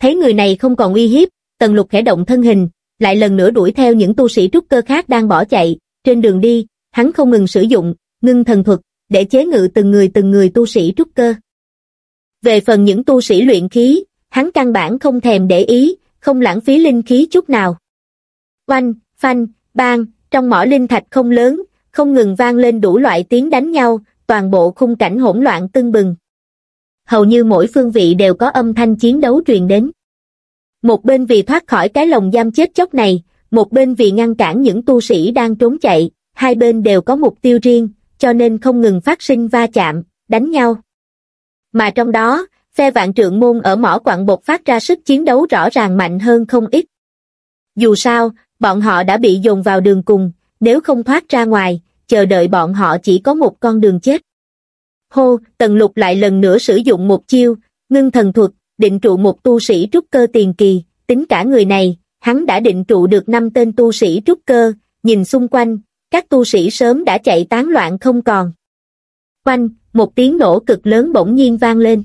Thấy người này không còn uy hiếp, tần lục khẽ động thân hình, lại lần nữa đuổi theo những tu sĩ trúc cơ khác đang bỏ chạy, trên đường đi, hắn không ngừng sử dụng, ngưng thần thuật, để chế ngự từng người từng người tu sĩ trúc cơ. Về phần những tu sĩ luyện khí, hắn căn bản không thèm để ý, không lãng phí linh khí chút nào. Oanh, phanh, bang, trong mỏ linh thạch không lớn, không ngừng vang lên đủ loại tiếng đánh nhau, toàn bộ khung cảnh hỗn loạn tưng bừng. Hầu như mỗi phương vị đều có âm thanh chiến đấu truyền đến. Một bên vì thoát khỏi cái lồng giam chết chóc này, một bên vì ngăn cản những tu sĩ đang trốn chạy, hai bên đều có mục tiêu riêng, cho nên không ngừng phát sinh va chạm, đánh nhau. Mà trong đó, phe vạn trượng môn ở mỏ quặng bột phát ra sức chiến đấu rõ ràng mạnh hơn không ít. Dù sao, bọn họ đã bị dồn vào đường cùng, nếu không thoát ra ngoài, chờ đợi bọn họ chỉ có một con đường chết. Hô, tần lục lại lần nữa sử dụng một chiêu, ngưng thần thuật, định trụ một tu sĩ trúc cơ tiền kỳ, tính cả người này, hắn đã định trụ được năm tên tu sĩ trúc cơ, nhìn xung quanh, các tu sĩ sớm đã chạy tán loạn không còn. Quanh, một tiếng nổ cực lớn bỗng nhiên vang lên.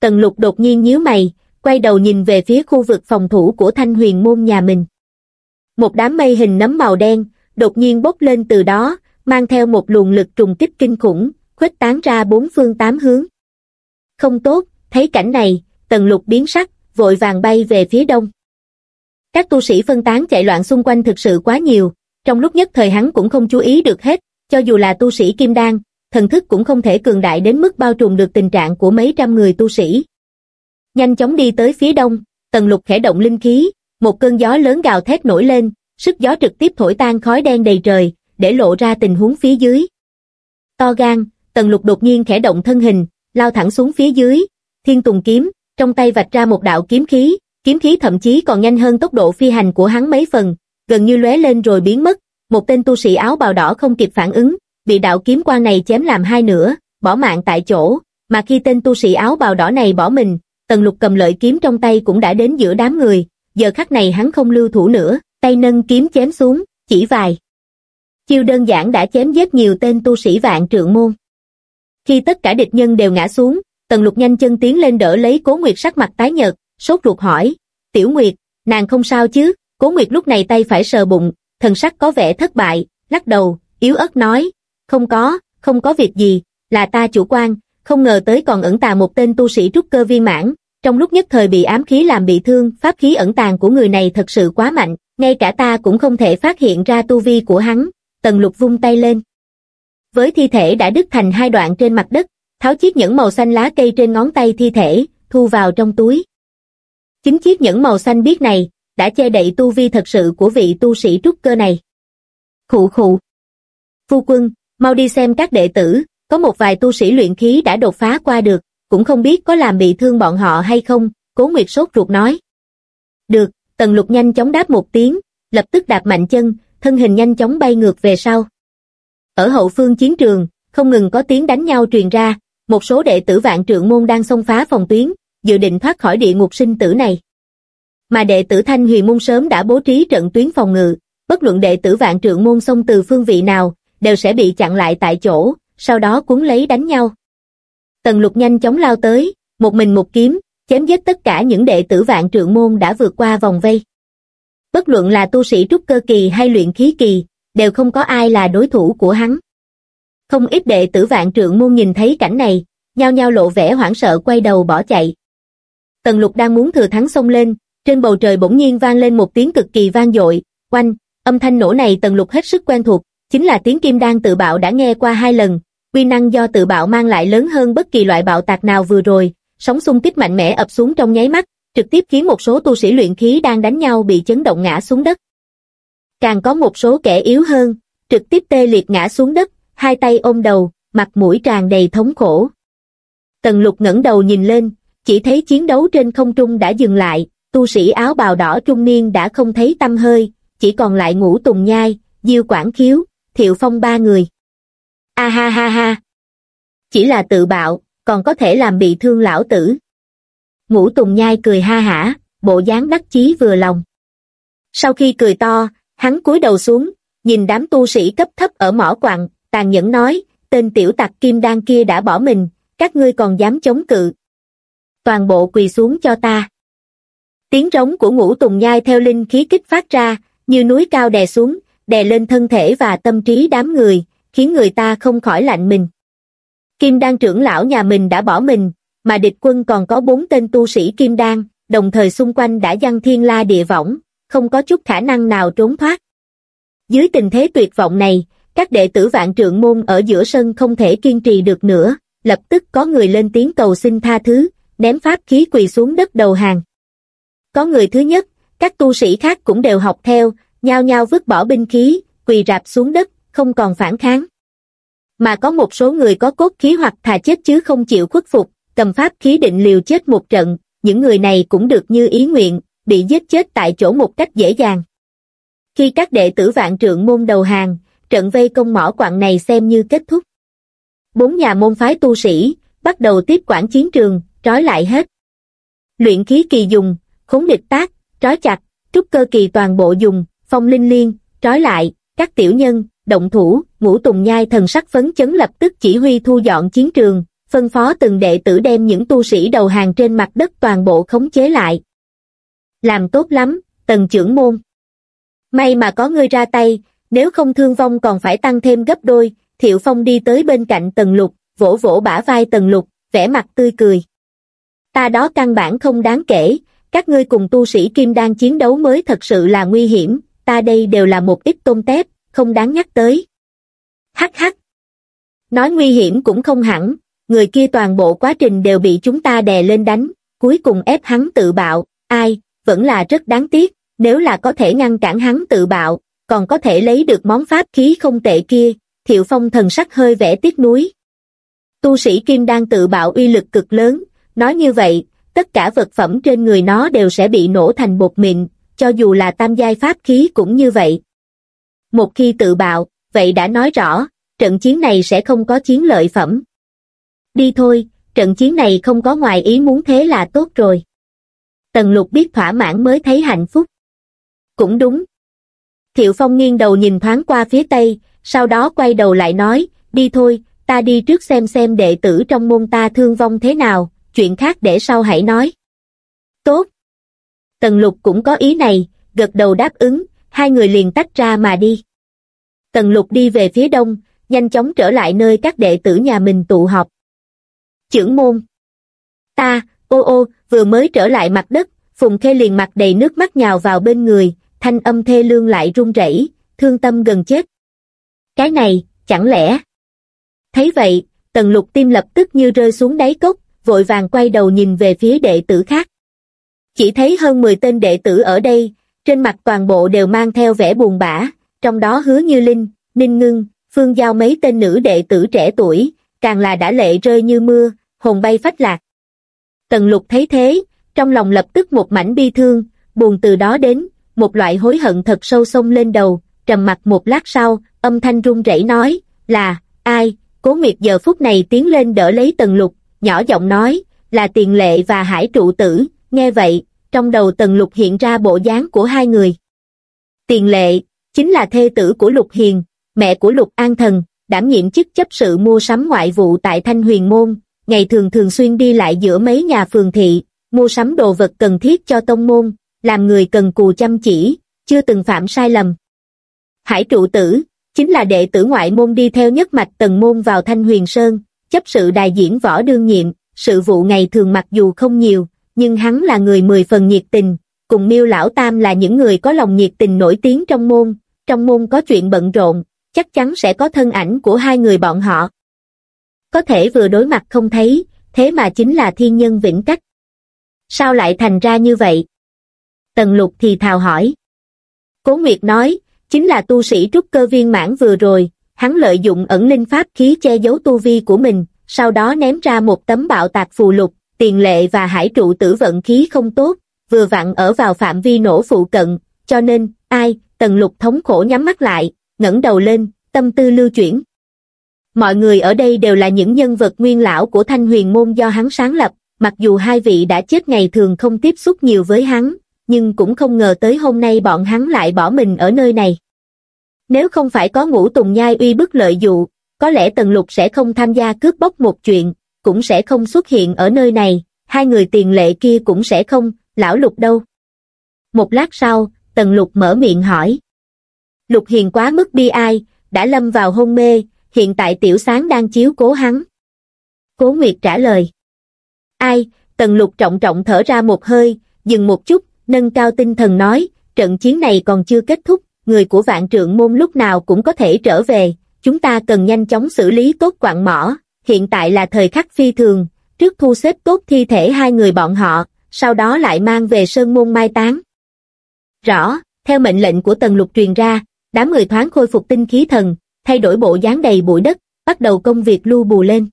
Tần lục đột nhiên nhíu mày, quay đầu nhìn về phía khu vực phòng thủ của thanh huyền môn nhà mình. Một đám mây hình nấm màu đen, đột nhiên bốc lên từ đó, mang theo một luồng lực trùng kích kinh khủng, khuếch tán ra bốn phương tám hướng. Không tốt, thấy cảnh này, tần lục biến sắc, vội vàng bay về phía đông. Các tu sĩ phân tán chạy loạn xung quanh thực sự quá nhiều, trong lúc nhất thời hắn cũng không chú ý được hết, cho dù là tu sĩ kim đan, thần thức cũng không thể cường đại đến mức bao trùm được tình trạng của mấy trăm người tu sĩ. Nhanh chóng đi tới phía đông, tần lục khẽ động linh khí, một cơn gió lớn gào thét nổi lên, sức gió trực tiếp thổi tan khói đen đầy trời, để lộ ra tình huống phía dưới. To gan, tần lục đột nhiên khẽ động thân hình, lao thẳng xuống phía dưới, thiên tùng kiếm, trong tay vạch ra một đạo kiếm khí, kiếm khí thậm chí còn nhanh hơn tốc độ phi hành của hắn mấy phần, gần như lóe lên rồi biến mất, một tên tu sĩ áo bào đỏ không kịp phản ứng, bị đạo kiếm quang này chém làm hai nửa, bỏ mạng tại chỗ, mà khi tên tu sĩ áo bào đỏ này bỏ mình, tần lục cầm lợi kiếm trong tay cũng đã đến giữa đám người, giờ khắc này hắn không lưu thủ nữa, tay nâng kiếm chém xuống, chỉ vài. Chiêu đơn giản đã chém giết nhiều tên tu sĩ vạn trượng môn. Khi tất cả địch nhân đều ngã xuống, tần lục nhanh chân tiến lên đỡ lấy cố nguyệt sắc mặt tái nhợt, sốt ruột hỏi, tiểu nguyệt, nàng không sao chứ, cố nguyệt lúc này tay phải sờ bụng, thần sắc có vẻ thất bại, lắc đầu, yếu ớt nói, không có, không có việc gì, là ta chủ quan, không ngờ tới còn ẩn tàng một tên tu sĩ trúc cơ viên mãn, trong lúc nhất thời bị ám khí làm bị thương, pháp khí ẩn tàng của người này thật sự quá mạnh, ngay cả ta cũng không thể phát hiện ra tu vi của hắn, tần lục vung tay lên. Với thi thể đã đứt thành hai đoạn trên mặt đất, tháo chiếc nhẫn màu xanh lá cây trên ngón tay thi thể, thu vào trong túi. Chính chiếc nhẫn màu xanh biếc này, đã che đậy tu vi thật sự của vị tu sĩ trúc cơ này. Khụ khụ. Phu quân, mau đi xem các đệ tử, có một vài tu sĩ luyện khí đã đột phá qua được, cũng không biết có làm bị thương bọn họ hay không, Cố Nguyệt sốt ruột nói. Được, Tần Lục nhanh chóng đáp một tiếng, lập tức đạp mạnh chân, thân hình nhanh chóng bay ngược về sau. Ở hậu phương chiến trường, không ngừng có tiếng đánh nhau truyền ra, một số đệ tử vạn trượng môn đang xông phá phòng tuyến, dự định thoát khỏi địa ngục sinh tử này. Mà đệ tử Thanh Huyền môn sớm đã bố trí trận tuyến phòng ngự, bất luận đệ tử vạn trượng môn xông từ phương vị nào, đều sẽ bị chặn lại tại chỗ, sau đó cuốn lấy đánh nhau. Tần lục nhanh chóng lao tới, một mình một kiếm, chém giết tất cả những đệ tử vạn trượng môn đã vượt qua vòng vây. Bất luận là tu sĩ trúc cơ kỳ hay luyện khí kỳ, đều không có ai là đối thủ của hắn. Không ít đệ tử vạn trượng môn nhìn thấy cảnh này, nhao nhao lộ vẻ hoảng sợ quay đầu bỏ chạy. Tần lục đang muốn thừa thắng xông lên, trên bầu trời bỗng nhiên vang lên một tiếng cực kỳ vang dội, quanh, âm thanh nổ này tần lục hết sức quen thuộc, chính là tiếng kim đan tự bạo đã nghe qua hai lần, uy năng do tự bạo mang lại lớn hơn bất kỳ loại bạo tạc nào vừa rồi, sóng xung kích mạnh mẽ ập xuống trong nháy mắt, trực tiếp khiến một số tu sĩ luyện khí đang đánh nhau bị chấn động ngã xuống đất. Càng có một số kẻ yếu hơn, trực tiếp tê liệt ngã xuống đất, hai tay ôm đầu, mặt mũi tràn đầy thống khổ. Tần lục ngẩng đầu nhìn lên, chỉ thấy chiến đấu trên không trung đã dừng lại, tu sĩ áo bào đỏ trung niên đã không thấy tâm hơi, chỉ còn lại ngũ tùng nhai, diêu quảng khiếu, thiệu phong ba người. A ha ha ha! Chỉ là tự bạo, còn có thể làm bị thương lão tử. Ngũ tùng nhai cười ha hả, bộ dáng đắc chí vừa lòng. Sau khi cười to, hắn cúi đầu xuống, nhìn đám tu sĩ cấp thấp ở mỏ quặng, tàn nhẫn nói, tên tiểu tặc kim đan kia đã bỏ mình, các ngươi còn dám chống cự. Toàn bộ quỳ xuống cho ta. Tiếng rống của ngũ tùng nhai theo linh khí kích phát ra, như núi cao đè xuống, đè lên thân thể và tâm trí đám người, khiến người ta không khỏi lạnh mình. Kim đan trưởng lão nhà mình đã bỏ mình, mà địch quân còn có bốn tên tu sĩ kim đan, đồng thời xung quanh đã giăng thiên la địa võng, không có chút khả năng nào trốn thoát. Dưới tình thế tuyệt vọng này, các đệ tử vạn trượng môn ở giữa sân không thể kiên trì được nữa, lập tức có người lên tiếng cầu xin tha thứ, ném pháp khí quỳ xuống đất đầu hàng. Có người thứ nhất, các tu sĩ khác cũng đều học theo, nhao nhao vứt bỏ binh khí, quỳ rạp xuống đất, không còn phản kháng. Mà có một số người có cốt khí hoặc thà chết chứ không chịu khuất phục, cầm pháp khí định liều chết một trận, những người này cũng được như ý nguyện, bị giết chết tại chỗ một cách dễ dàng. Khi các đệ tử vạn trượng môn đầu hàng, trận vây công mỏ quặng này xem như kết thúc. Bốn nhà môn phái tu sĩ, bắt đầu tiếp quản chiến trường, trói lại hết. Luyện khí kỳ dùng, khống địch tác, trói chặt, trúc cơ kỳ toàn bộ dùng, phong linh liên, trói lại, các tiểu nhân, động thủ, ngũ tùng nhai thần sắc phấn chấn lập tức chỉ huy thu dọn chiến trường, phân phó từng đệ tử đem những tu sĩ đầu hàng trên mặt đất toàn bộ khống chế lại. Làm tốt lắm, tần trưởng môn. May mà có ngươi ra tay, nếu không thương vong còn phải tăng thêm gấp đôi, Thiệu Phong đi tới bên cạnh tần lục, vỗ vỗ bả vai tần lục, vẻ mặt tươi cười. Ta đó căn bản không đáng kể, các ngươi cùng tu sĩ kim đang chiến đấu mới thật sự là nguy hiểm, ta đây đều là một ít tôm tép, không đáng nhắc tới. Hắc hắc. Nói nguy hiểm cũng không hẳn, người kia toàn bộ quá trình đều bị chúng ta đè lên đánh, cuối cùng ép hắn tự bạo, ai, vẫn là rất đáng tiếc, nếu là có thể ngăn cản hắn tự bạo, còn có thể lấy được món pháp khí không tệ kia, Thiệu Phong thần sắc hơi vẻ tiếc nuối Tu sĩ Kim đang tự bạo uy lực cực lớn, nói như vậy, tất cả vật phẩm trên người nó đều sẽ bị nổ thành bột mịn, cho dù là tam giai pháp khí cũng như vậy. Một khi tự bạo, vậy đã nói rõ, trận chiến này sẽ không có chiến lợi phẩm. Đi thôi, trận chiến này không có ngoài ý muốn thế là tốt rồi. Tần lục biết thỏa mãn mới thấy hạnh phúc. Cũng đúng. Thiệu Phong nghiêng đầu nhìn thoáng qua phía tây, sau đó quay đầu lại nói, đi thôi, ta đi trước xem xem đệ tử trong môn ta thương vong thế nào, chuyện khác để sau hãy nói. Tốt. Tần lục cũng có ý này, gật đầu đáp ứng, hai người liền tách ra mà đi. Tần lục đi về phía đông, nhanh chóng trở lại nơi các đệ tử nhà mình tụ họp. Chưởng môn. Ta, ô ô, vừa mới trở lại mặt đất, Phùng Khê liền mặt đầy nước mắt nhào vào bên người, thanh âm thê lương lại run rẩy, thương tâm gần chết. Cái này, chẳng lẽ... Thấy vậy, tần lục tim lập tức như rơi xuống đáy cốc, vội vàng quay đầu nhìn về phía đệ tử khác. Chỉ thấy hơn 10 tên đệ tử ở đây, trên mặt toàn bộ đều mang theo vẻ buồn bã, trong đó hứa như Linh, Ninh Ngưng, Phương Giao mấy tên nữ đệ tử trẻ tuổi, càng là đã lệ rơi như mưa, hồn bay phách lạc. Tần lục thấy thế, trong lòng lập tức một mảnh bi thương, buồn từ đó đến, một loại hối hận thật sâu sông lên đầu, trầm mặt một lát sau, âm thanh run rẩy nói, là, ai, cố nguyệt giờ phút này tiến lên đỡ lấy tần lục, nhỏ giọng nói, là tiền lệ và hải trụ tử, nghe vậy, trong đầu tần lục hiện ra bộ dáng của hai người. Tiền lệ, chính là thê tử của lục hiền, mẹ của lục an thần, đảm nhiệm chức chấp sự mua sắm ngoại vụ tại Thanh Huyền Môn, ngày thường thường xuyên đi lại giữa mấy nhà phường thị, mua sắm đồ vật cần thiết cho tông môn, làm người cần cù chăm chỉ, chưa từng phạm sai lầm. Hải trụ tử, chính là đệ tử ngoại môn đi theo nhất mạch tần môn vào Thanh Huyền Sơn, chấp sự đại diễn võ đương nhiệm, sự vụ ngày thường mặc dù không nhiều, nhưng hắn là người mười phần nhiệt tình, cùng miêu lão tam là những người có lòng nhiệt tình nổi tiếng trong môn, trong môn có chuyện bận rộn, chắc chắn sẽ có thân ảnh của hai người bọn họ. Có thể vừa đối mặt không thấy, thế mà chính là thiên nhân vĩnh cách. Sao lại thành ra như vậy? Tần lục thì thào hỏi. Cố Nguyệt nói, chính là tu sĩ trúc cơ viên mãn vừa rồi, hắn lợi dụng ẩn linh pháp khí che giấu tu vi của mình, sau đó ném ra một tấm bạo tạc phù lục, tiền lệ và hải trụ tử vận khí không tốt, vừa vặn ở vào phạm vi nổ phụ cận, cho nên, ai, tần lục thống khổ nhắm mắt lại, ngẩng đầu lên, tâm tư lưu chuyển. Mọi người ở đây đều là những nhân vật nguyên lão của thanh huyền môn do hắn sáng lập, mặc dù hai vị đã chết ngày thường không tiếp xúc nhiều với hắn, nhưng cũng không ngờ tới hôm nay bọn hắn lại bỏ mình ở nơi này. Nếu không phải có ngũ tùng nhai uy bức lợi dụ, có lẽ Tần Lục sẽ không tham gia cướp bóc một chuyện, cũng sẽ không xuất hiện ở nơi này, hai người tiền lệ kia cũng sẽ không, lão Lục đâu. Một lát sau, Tần Lục mở miệng hỏi. Lục Hiền quá mức bi ai, đã lâm vào hôn mê, hiện tại tiểu sáng đang chiếu cố hắn. Cố Nguyệt trả lời. Ai, Tần Lục trọng trọng thở ra một hơi, dừng một chút, nâng cao tinh thần nói, trận chiến này còn chưa kết thúc, người của vạn trượng môn lúc nào cũng có thể trở về, chúng ta cần nhanh chóng xử lý tốt quặng mỏ, hiện tại là thời khắc phi thường, trước thu xếp tốt thi thể hai người bọn họ, sau đó lại mang về sơn môn mai táng. Rõ, theo mệnh lệnh của tần lục truyền ra, đám người thoáng khôi phục tinh khí thần, thay đổi bộ dáng đầy bụi đất, bắt đầu công việc lưu bù lên.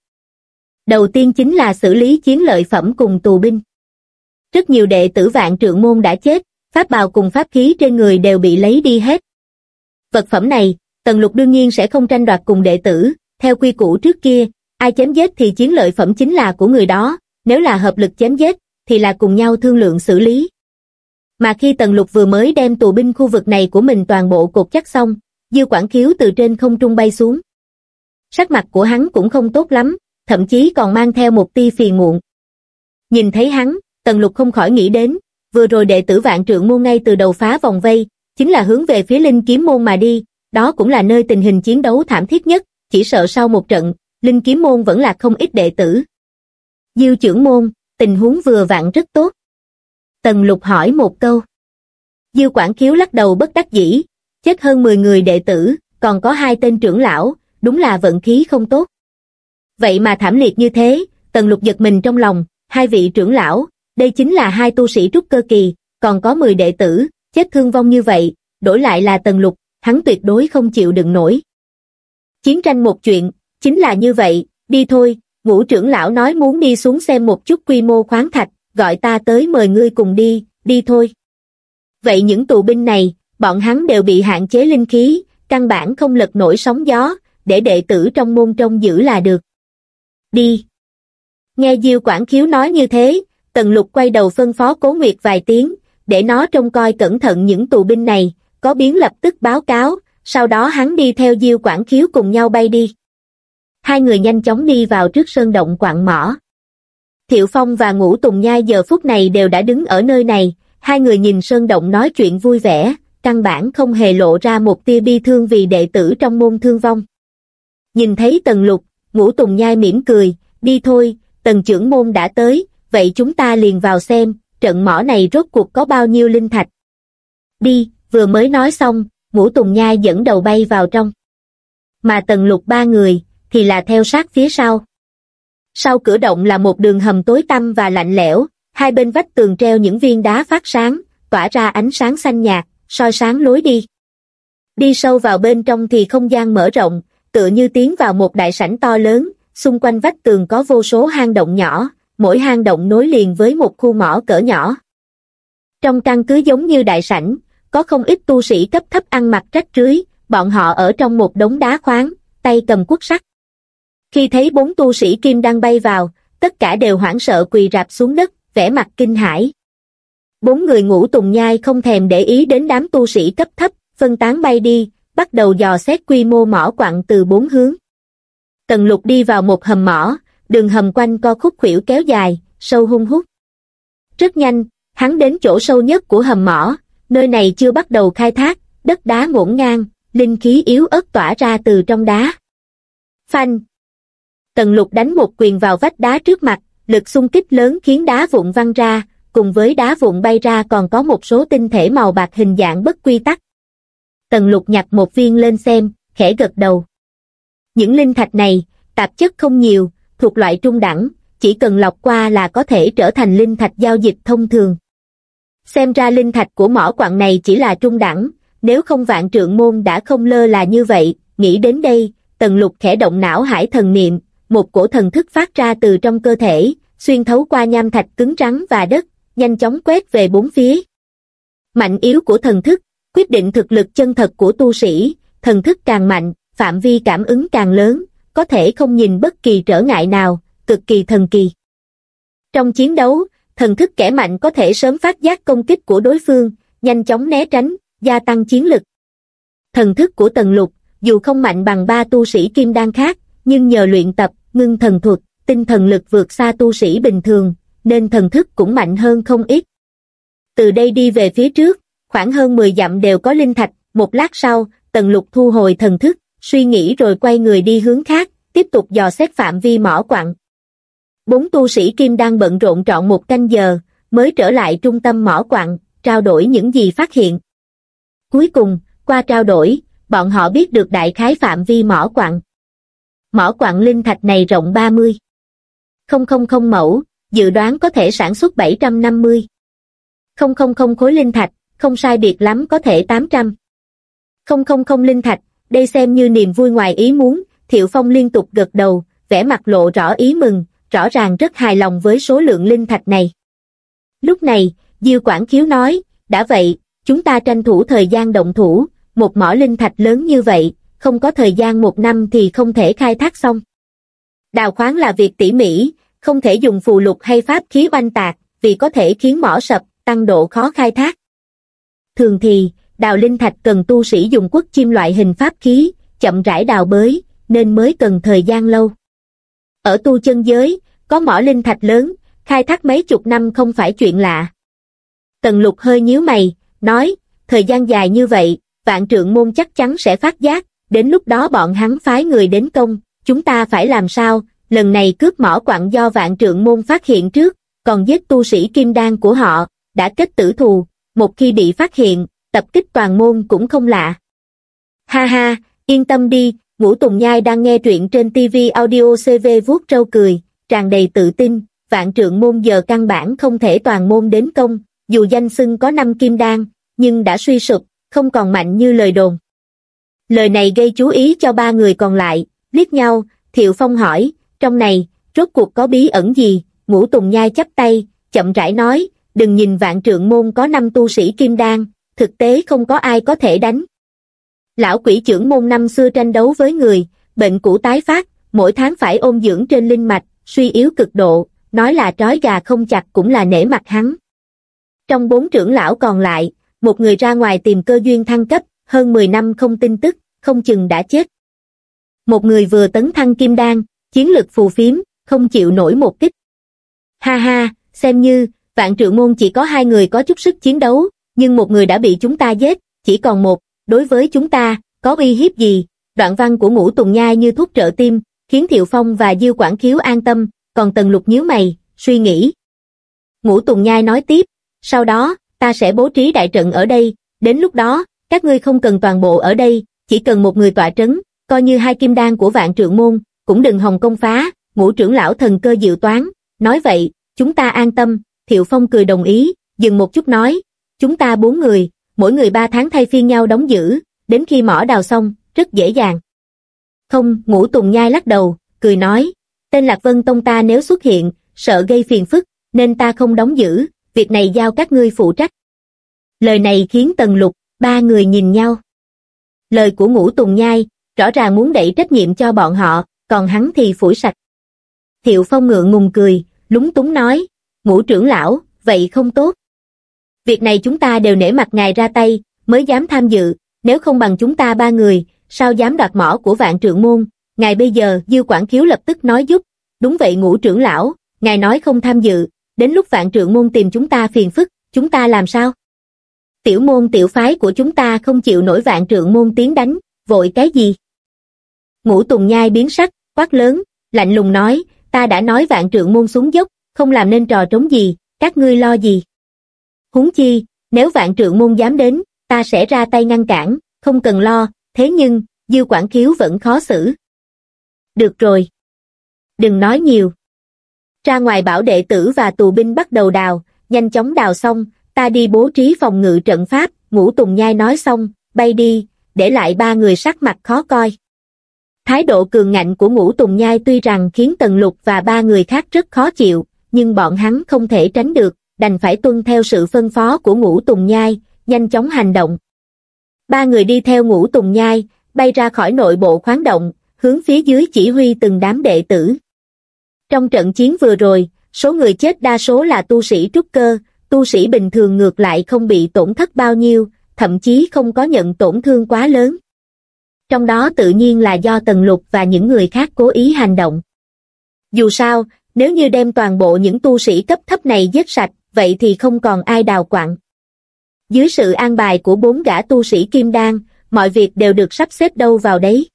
Đầu tiên chính là xử lý chiến lợi phẩm cùng tù binh. Rất nhiều đệ tử vạn trượng môn đã chết, pháp bào cùng pháp khí trên người đều bị lấy đi hết. Vật phẩm này, Tần Lục đương nhiên sẽ không tranh đoạt cùng đệ tử, theo quy củ trước kia, ai chém giết thì chiến lợi phẩm chính là của người đó, nếu là hợp lực chém giết, thì là cùng nhau thương lượng xử lý. Mà khi Tần Lục vừa mới đem tù binh khu vực này của mình toàn bộ cột chắc xong, Dư Quảng Khiếu từ trên không trung bay xuống. Sắc mặt của hắn cũng không tốt lắm, thậm chí còn mang theo một tia phiền muộn. Nhìn thấy hắn, Tần Lục không khỏi nghĩ đến, vừa rồi đệ tử vạn trượng môn ngay từ đầu phá vòng vây, chính là hướng về phía linh kiếm môn mà đi, đó cũng là nơi tình hình chiến đấu thảm thiết nhất, chỉ sợ sau một trận, linh kiếm môn vẫn là không ít đệ tử. Diêu trưởng môn, tình huống vừa vặn rất tốt. Tần lục hỏi một câu. Diêu Quảng Khiếu lắc đầu bất đắc dĩ, chết hơn 10 người đệ tử, còn có hai tên trưởng lão, đúng là vận khí không tốt. Vậy mà thảm liệt như thế, tần lục giật mình trong lòng, hai vị trưởng lão, đây chính là hai tu sĩ trúc cơ kỳ, còn có 10 đệ tử, chết thương vong như vậy, đổi lại là tần lục, hắn tuyệt đối không chịu đựng nổi. Chiến tranh một chuyện, chính là như vậy, đi thôi, ngũ trưởng lão nói muốn đi xuống xem một chút quy mô khoáng thạch, gọi ta tới mời ngươi cùng đi, đi thôi. Vậy những tù binh này, bọn hắn đều bị hạn chế linh khí, căn bản không lật nổi sóng gió, để đệ tử trong môn trông giữ là được. Đi. Nghe Diêu Quảng Khiếu nói như thế, Tần Lục quay đầu phân phó Cố Nguyệt vài tiếng, để nó trông coi cẩn thận những tù binh này, có biến lập tức báo cáo, sau đó hắn đi theo Diêu Quảng Khiếu cùng nhau bay đi. Hai người nhanh chóng đi vào trước sơn động quạng mỏ. Thiệu Phong và Ngũ Tùng Nhai giờ phút này đều đã đứng ở nơi này, hai người nhìn sơn động nói chuyện vui vẻ, căn bản không hề lộ ra một tia bi thương vì đệ tử trong môn thương vong. Nhìn thấy Tần Lục, Ngũ Tùng Nhai mỉm cười, đi thôi, Tần trưởng môn đã tới, vậy chúng ta liền vào xem, trận mỏ này rốt cuộc có bao nhiêu linh thạch. Đi, vừa mới nói xong, ngũ tùng nhai dẫn đầu bay vào trong. Mà tần lục ba người, thì là theo sát phía sau. Sau cửa động là một đường hầm tối tăm và lạnh lẽo, hai bên vách tường treo những viên đá phát sáng, tỏa ra ánh sáng xanh nhạt, soi sáng lối đi. Đi sâu vào bên trong thì không gian mở rộng, tựa như tiến vào một đại sảnh to lớn, xung quanh vách tường có vô số hang động nhỏ, mỗi hang động nối liền với một khu mỏ cỡ nhỏ. Trong căn cứ giống như đại sảnh, có không ít tu sĩ cấp thấp ăn mặc rách rưới, bọn họ ở trong một đống đá khoáng, tay cầm cuốc sắt. Khi thấy bốn tu sĩ kim đang bay vào, tất cả đều hoảng sợ quỳ rạp xuống đất, vẻ mặt kinh hãi. Bốn người ngủ tùng nhai không thèm để ý đến đám tu sĩ cấp thấp, phân tán bay đi, bắt đầu dò xét quy mô mỏ quặng từ bốn hướng. Tần lục đi vào một hầm mỏ, đường hầm quanh co khúc khuỷu kéo dài, sâu hung hút. Rất nhanh, hắn đến chỗ sâu nhất của hầm mỏ, nơi này chưa bắt đầu khai thác, đất đá ngổn ngang, linh khí yếu ớt tỏa ra từ trong đá. Phanh! Tần lục đánh một quyền vào vách đá trước mặt, lực xung kích lớn khiến đá vụn văng ra, cùng với đá vụn bay ra còn có một số tinh thể màu bạc hình dạng bất quy tắc. Tần lục nhặt một viên lên xem, khẽ gật đầu. Những linh thạch này, tạp chất không nhiều, thuộc loại trung đẳng, chỉ cần lọc qua là có thể trở thành linh thạch giao dịch thông thường. Xem ra linh thạch của mỏ quặng này chỉ là trung đẳng, nếu không vạn trượng môn đã không lơ là như vậy, nghĩ đến đây, tần lục khẽ động não hải thần niệm, một cổ thần thức phát ra từ trong cơ thể, xuyên thấu qua nham thạch cứng rắn và đất, nhanh chóng quét về bốn phía. Mạnh yếu của thần thức, quyết định thực lực chân thật của tu sĩ, thần thức càng mạnh, phạm vi cảm ứng càng lớn, có thể không nhìn bất kỳ trở ngại nào, cực kỳ thần kỳ. Trong chiến đấu, thần thức kẻ mạnh có thể sớm phát giác công kích của đối phương, nhanh chóng né tránh, gia tăng chiến lực. Thần thức của Tần Lục, dù không mạnh bằng ba tu sĩ kim đan khác, nhưng nhờ luyện tập, ngưng thần thuật, tinh thần lực vượt xa tu sĩ bình thường, nên thần thức cũng mạnh hơn không ít. Từ đây đi về phía trước, khoảng hơn 10 dặm đều có linh thạch, một lát sau, Tần Lục thu hồi thần thức, suy nghĩ rồi quay người đi hướng khác, tiếp tục dò xét phạm vi mỏ quặng. Bốn tu sĩ kim đang bận rộn trọn một canh giờ, mới trở lại trung tâm mỏ quặng, trao đổi những gì phát hiện. Cuối cùng, qua trao đổi, bọn họ biết được đại khái phạm vi mỏ quặng. Mỏ quặng linh thạch này rộng 30. 000 mẫu, dự đoán có thể sản xuất 750. 000 khối linh thạch, không sai biệt lắm có thể 800. 000 linh thạch, đây xem như niềm vui ngoài ý muốn, Thiệu Phong liên tục gật đầu, vẻ mặt lộ rõ ý mừng, rõ ràng rất hài lòng với số lượng linh thạch này. Lúc này, Diêu Quảng Khiếu nói, đã vậy, chúng ta tranh thủ thời gian động thủ, một mỏ linh thạch lớn như vậy, không có thời gian một năm thì không thể khai thác xong. Đào khoáng là việc tỉ mỉ, không thể dùng phù lục hay pháp khí oanh tạc, vì có thể khiến mỏ sập, tăng độ khó khai thác. Thường thì, đào linh thạch cần tu sĩ dùng quốc chim loại hình pháp khí, chậm rãi đào bới, nên mới cần thời gian lâu. Ở tu chân giới, có mỏ linh thạch lớn, khai thác mấy chục năm không phải chuyện lạ. Tần lục hơi nhíu mày, nói, thời gian dài như vậy, vạn trượng môn chắc chắn sẽ phát giác, đến lúc đó bọn hắn phái người đến công, chúng ta phải làm sao, lần này cướp mỏ quặng do vạn trượng môn phát hiện trước, còn giết tu sĩ kim đan của họ, đã kết tử thù, một khi bị phát hiện, tập kích toàn môn cũng không lạ. Ha ha, yên tâm đi, Ngũ Tùng Nhai đang nghe truyện trên TV audio CV vuốt trâu cười, tràn đầy tự tin, vạn trượng môn giờ căn bản không thể toàn môn đến công, dù danh xưng có năm kim đan, nhưng đã suy sụp, không còn mạnh như lời đồn. Lời này gây chú ý cho ba người còn lại, liếc nhau, Thiệu Phong hỏi, trong này, rốt cuộc có bí ẩn gì, ngũ tùng nhai chắp tay, chậm rãi nói, đừng nhìn vạn trượng môn có năm tu sĩ kim đan, thực tế không có ai có thể đánh. Lão quỷ trưởng môn năm xưa tranh đấu với người, bệnh cũ tái phát, mỗi tháng phải ôm dưỡng trên linh mạch, suy yếu cực độ, nói là trói gà không chặt cũng là nể mặt hắn. Trong bốn trưởng lão còn lại, một người ra ngoài tìm cơ duyên thăng cấp, hơn 10 năm không tin tức, không chừng đã chết. Một người vừa tấn thăng kim đan, chiến lực phù phiếm, không chịu nổi một kích. Ha ha, xem như, vạn trượng môn chỉ có hai người có chút sức chiến đấu, nhưng một người đã bị chúng ta giết, chỉ còn một, đối với chúng ta, có uy hiếp gì? Đoạn văn của ngũ tùng nhai như thuốc trợ tim, khiến Thiệu Phong và Diêu Quảng Khiếu an tâm, còn Tần Lục nhíu mày, suy nghĩ. Ngũ tùng nhai nói tiếp, sau đó, ta sẽ bố trí đại trận ở đây, đến lúc đó, các ngươi không cần toàn bộ ở đây, chỉ cần một người tọa trấn, coi như hai kim đan của vạn trượng môn, cũng đừng hồng công phá, ngũ trưởng lão thần cơ diệu toán, nói vậy, chúng ta an tâm, Thiệu Phong cười đồng ý, dừng một chút nói, chúng ta bốn người, mỗi người ba tháng thay phiên nhau đóng giữ, đến khi mỏ đào xong, rất dễ dàng. Không, ngũ tùng nhai lắc đầu, cười nói, tên Lạc Vân Tông ta nếu xuất hiện, sợ gây phiền phức, nên ta không đóng giữ, việc này giao các ngươi phụ trách. Lời này khiến Tần Lục, ba người nhìn nhau. Lời của ngũ tùng nhai, rõ ràng muốn đẩy trách nhiệm cho bọn họ, còn hắn thì phủi sạch. Thiệu Phong ngượng ngùng cười, lúng túng nói, ngũ trưởng lão, vậy không tốt. Việc này chúng ta đều nể mặt ngài ra tay, mới dám tham dự, nếu không bằng chúng ta ba người, sao dám đoạt mỏ của vạn trượng môn, ngài bây giờ, dư Quảng Khiếu lập tức nói giúp, đúng vậy ngũ trưởng lão, ngài nói không tham dự, đến lúc vạn trượng môn tìm chúng ta phiền phức, chúng ta làm sao? Tiểu môn tiểu phái của chúng ta không chịu nổi vạn trượng môn tiến đánh, vội cái gì? Ngũ Tùng Nhai biến sắc, quát lớn, lạnh lùng nói, ta đã nói vạn trượng môn xuống dốc, không làm nên trò trống gì, các ngươi lo gì? Huống chi, nếu vạn trượng môn dám đến, ta sẽ ra tay ngăn cản, không cần lo, thế nhưng, Diêu Quảng Khiếu vẫn khó xử. Được rồi. Đừng nói nhiều. Ra ngoài bảo đệ tử và tù binh bắt đầu đào, nhanh chóng đào xong, ta đi bố trí phòng ngự trận pháp, ngũ tùng nhai nói xong, bay đi, để lại ba người sắc mặt khó coi. Thái độ cường ngạnh của ngũ Tùng Nhai tuy rằng khiến Tần Lục và ba người khác rất khó chịu, nhưng bọn hắn không thể tránh được, đành phải tuân theo sự phân phó của ngũ Tùng Nhai, nhanh chóng hành động. Ba người đi theo ngũ Tùng Nhai, bay ra khỏi nội bộ khoáng động, hướng phía dưới chỉ huy từng đám đệ tử. Trong trận chiến vừa rồi, số người chết đa số là tu sĩ trúc cơ, tu sĩ bình thường ngược lại không bị tổn thất bao nhiêu, thậm chí không có nhận tổn thương quá lớn. Trong đó tự nhiên là do Tần Lục và những người khác cố ý hành động. Dù sao, nếu như đem toàn bộ những tu sĩ cấp thấp này giết sạch, vậy thì không còn ai đào quặng. Dưới sự an bài của bốn gã tu sĩ kim đan, mọi việc đều được sắp xếp đâu vào đấy.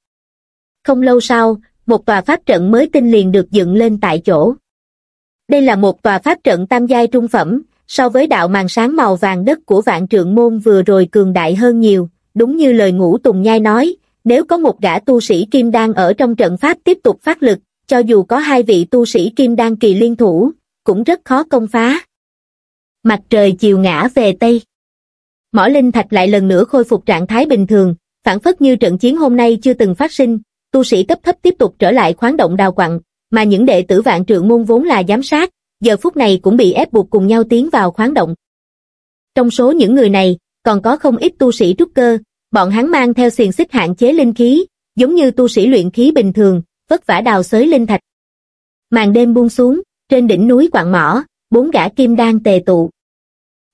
Không lâu sau, một tòa pháp trận mới tinh liền được dựng lên tại chỗ. Đây là một tòa pháp trận tam giai trung phẩm, so với đạo màn sáng màu vàng đất của vạn trượng môn vừa rồi cường đại hơn nhiều, đúng như lời ngũ Tùng Nhai nói, nếu có một gã tu sĩ kim đan ở trong trận pháp tiếp tục phát lực, cho dù có hai vị tu sĩ kim đan kỳ liên thủ, cũng rất khó công phá. Mặt trời chiều ngã về Tây. Mỏ linh thạch lại lần nữa khôi phục trạng thái bình thường, phản phất như trận chiến hôm nay chưa từng phát sinh, tu sĩ cấp thấp tiếp tục trở lại khoáng động đào quặng, mà những đệ tử vạn trượng môn vốn là giám sát, giờ phút này cũng bị ép buộc cùng nhau tiến vào khoáng động. Trong số những người này, còn có không ít tu sĩ trúc cơ, bọn hắn mang theo xiềng xích hạn chế linh khí, giống như tu sĩ luyện khí bình thường, vất vả đào xới linh thạch. Màn đêm buông xuống, trên đỉnh núi quạng mỏ, bốn gã kim đang tề tụ.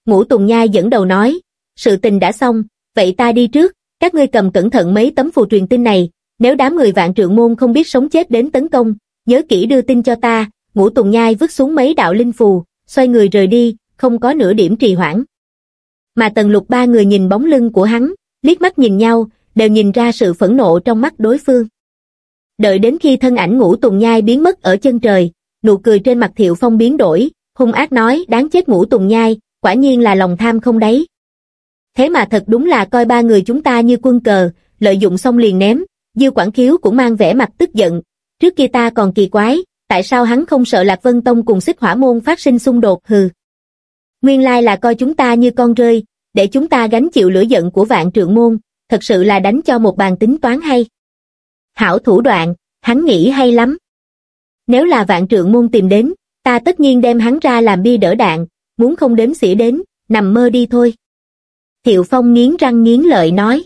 Ngũ Tùng Nhai dẫn đầu nói, sự tình đã xong, vậy ta đi trước, các ngươi cầm cẩn thận mấy tấm phù truyền tin này, nếu đám người vạn trượng môn không biết sống chết đến tấn công, nhớ kỹ đưa tin cho ta, ngũ tùng nhai vứt xuống mấy đạo linh phù, xoay người rời đi, không có nửa điểm trì hoãn. Mà tần lục ba người nhìn bóng lưng của hắn, liếc mắt nhìn nhau, đều nhìn ra sự phẫn nộ trong mắt đối phương. Đợi đến khi thân ảnh ngũ tùng nhai biến mất ở chân trời, nụ cười trên mặt thiệu phong biến đổi, hung ác nói đáng chết ngũ tùng nhai, quả nhiên là lòng tham không đấy. Thế mà thật đúng là coi ba người chúng ta như quân cờ, lợi dụng xong liền ném, Diêu Quảng Khiếu cũng mang vẻ mặt tức giận, trước kia ta còn kỳ quái, tại sao hắn không sợ Lạc Vân Tông cùng xích hỏa môn phát sinh xung đột hừ. Nguyên lai là coi chúng ta như con rơi, để chúng ta gánh chịu lửa giận của vạn trượng môn, thật sự là đánh cho một bàn tính toán hay. Hảo thủ đoạn, hắn nghĩ hay lắm. Nếu là vạn trượng môn tìm đến, ta tất nhiên đem hắn ra làm bia đỡ đạn, muốn không đếm xỉa đến, nằm mơ đi thôi. Thiệu Phong nghiến răng nghiến lợi nói.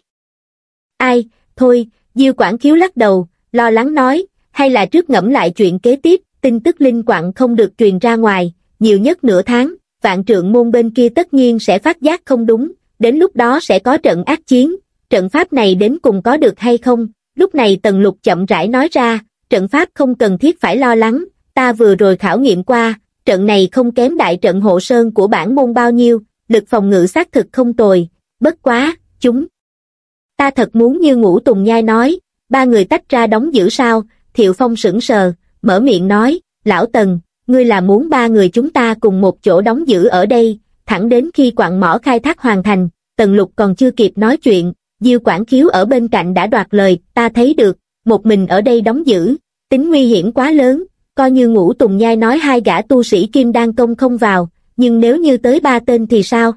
Ai, thôi, Diêu Quảng Khiếu lắc đầu, lo lắng nói, hay là trước ngẫm lại chuyện kế tiếp, tin tức linh quặng không được truyền ra ngoài, nhiều nhất nửa tháng, vạn trượng môn bên kia tất nhiên sẽ phát giác không đúng, đến lúc đó sẽ có trận ác chiến, trận pháp này đến cùng có được hay không, lúc này Tần Lục chậm rãi nói ra, trận pháp không cần thiết phải lo lắng, ta vừa rồi khảo nghiệm qua, trận này không kém đại trận hộ sơn của bản môn bao nhiêu, lực phòng ngự xác thực không tồi, bất quá, chúng. Ta thật muốn như ngũ Tùng Nhai nói, ba người tách ra đóng giữ sao, Thiệu Phong sững sờ, mở miệng nói, lão Tần, ngươi là muốn ba người chúng ta cùng một chỗ đóng giữ ở đây, thẳng đến khi quặng mỏ khai thác hoàn thành, Tần Lục còn chưa kịp nói chuyện, Diêu Quảng Khiếu ở bên cạnh đã đoạt lời, ta thấy được, một mình ở đây đóng giữ, tính nguy hiểm quá lớn, coi như ngũ Tùng Nhai nói hai gã tu sĩ kim đan công không vào, nhưng nếu như tới ba tên thì sao?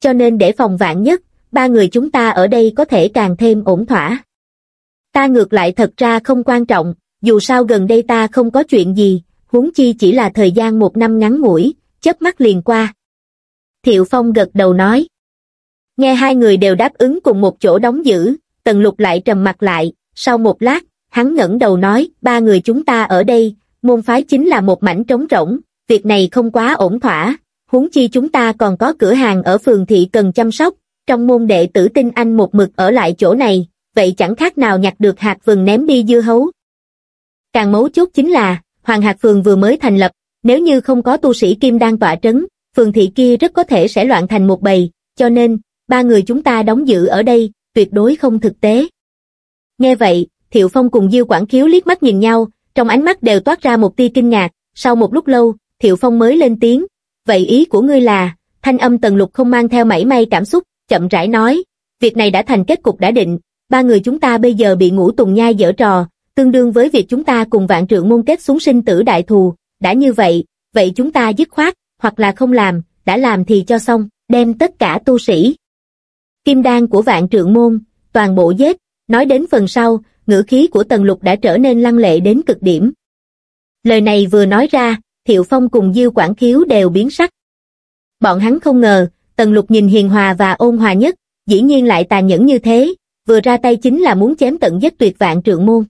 Cho nên để phòng vạn nhất, ba người chúng ta ở đây có thể càng thêm ổn thỏa. Ta ngược lại thật ra không quan trọng, dù sao gần đây ta không có chuyện gì, huống chi chỉ là thời gian một năm ngắn ngủi, chớp mắt liền qua. Thiệu Phong gật đầu nói. Nghe hai người đều đáp ứng cùng một chỗ đóng giữ, Tần Lục lại trầm mặt lại, sau một lát, hắn ngẩng đầu nói, ba người chúng ta ở đây, môn phái chính là một mảnh trống rỗng, việc này không quá ổn thỏa, huống chi chúng ta còn có cửa hàng ở phường thị cần chăm sóc, trong môn đệ tử tinh anh một mực ở lại chỗ này, vậy chẳng khác nào nhặt được hạt vừng ném đi dưa hấu. Càng mấu chốt chính là, Hoàng Hạc Phường vừa mới thành lập, nếu như không có tu sĩ Kim đang tọa trấn, phường thị kia rất có thể sẽ loạn thành một bầy, cho nên, ba người chúng ta đóng giữ ở đây, tuyệt đối không thực tế. Nghe vậy, Thiệu Phong cùng Diêu Quảng Khiếu liếc mắt nhìn nhau, trong ánh mắt đều toát ra một tia kinh ngạc, sau một lúc lâu, Thiệu Phong mới lên tiếng, vậy ý của ngươi là, thanh âm tần lục không mang theo mảy may cảm xúc, chậm rãi nói, việc này đã thành kết cục đã định, ba người chúng ta bây giờ bị ngũ tùng nhai dở trò, tương đương với việc chúng ta cùng vạn trượng môn kết xuống sinh tử đại thù, đã như vậy, vậy chúng ta dứt khoát, hoặc là không làm, đã làm thì cho xong, đem tất cả tu sĩ. Kim đan của vạn trượng môn, toàn bộ giết, nói đến phần sau, ngữ khí của Tần Lục đã trở nên lăng lệ đến cực điểm. Lời này vừa nói ra, Thiệu Phong cùng Diêu Quảng Khiếu đều biến sắc. Bọn hắn không ngờ, Tần Lục nhìn hiền hòa và ôn hòa nhất, dĩ nhiên lại tàn nhẫn như thế, vừa ra tay chính là muốn chém tận giết tuyệt vạn trượng môn.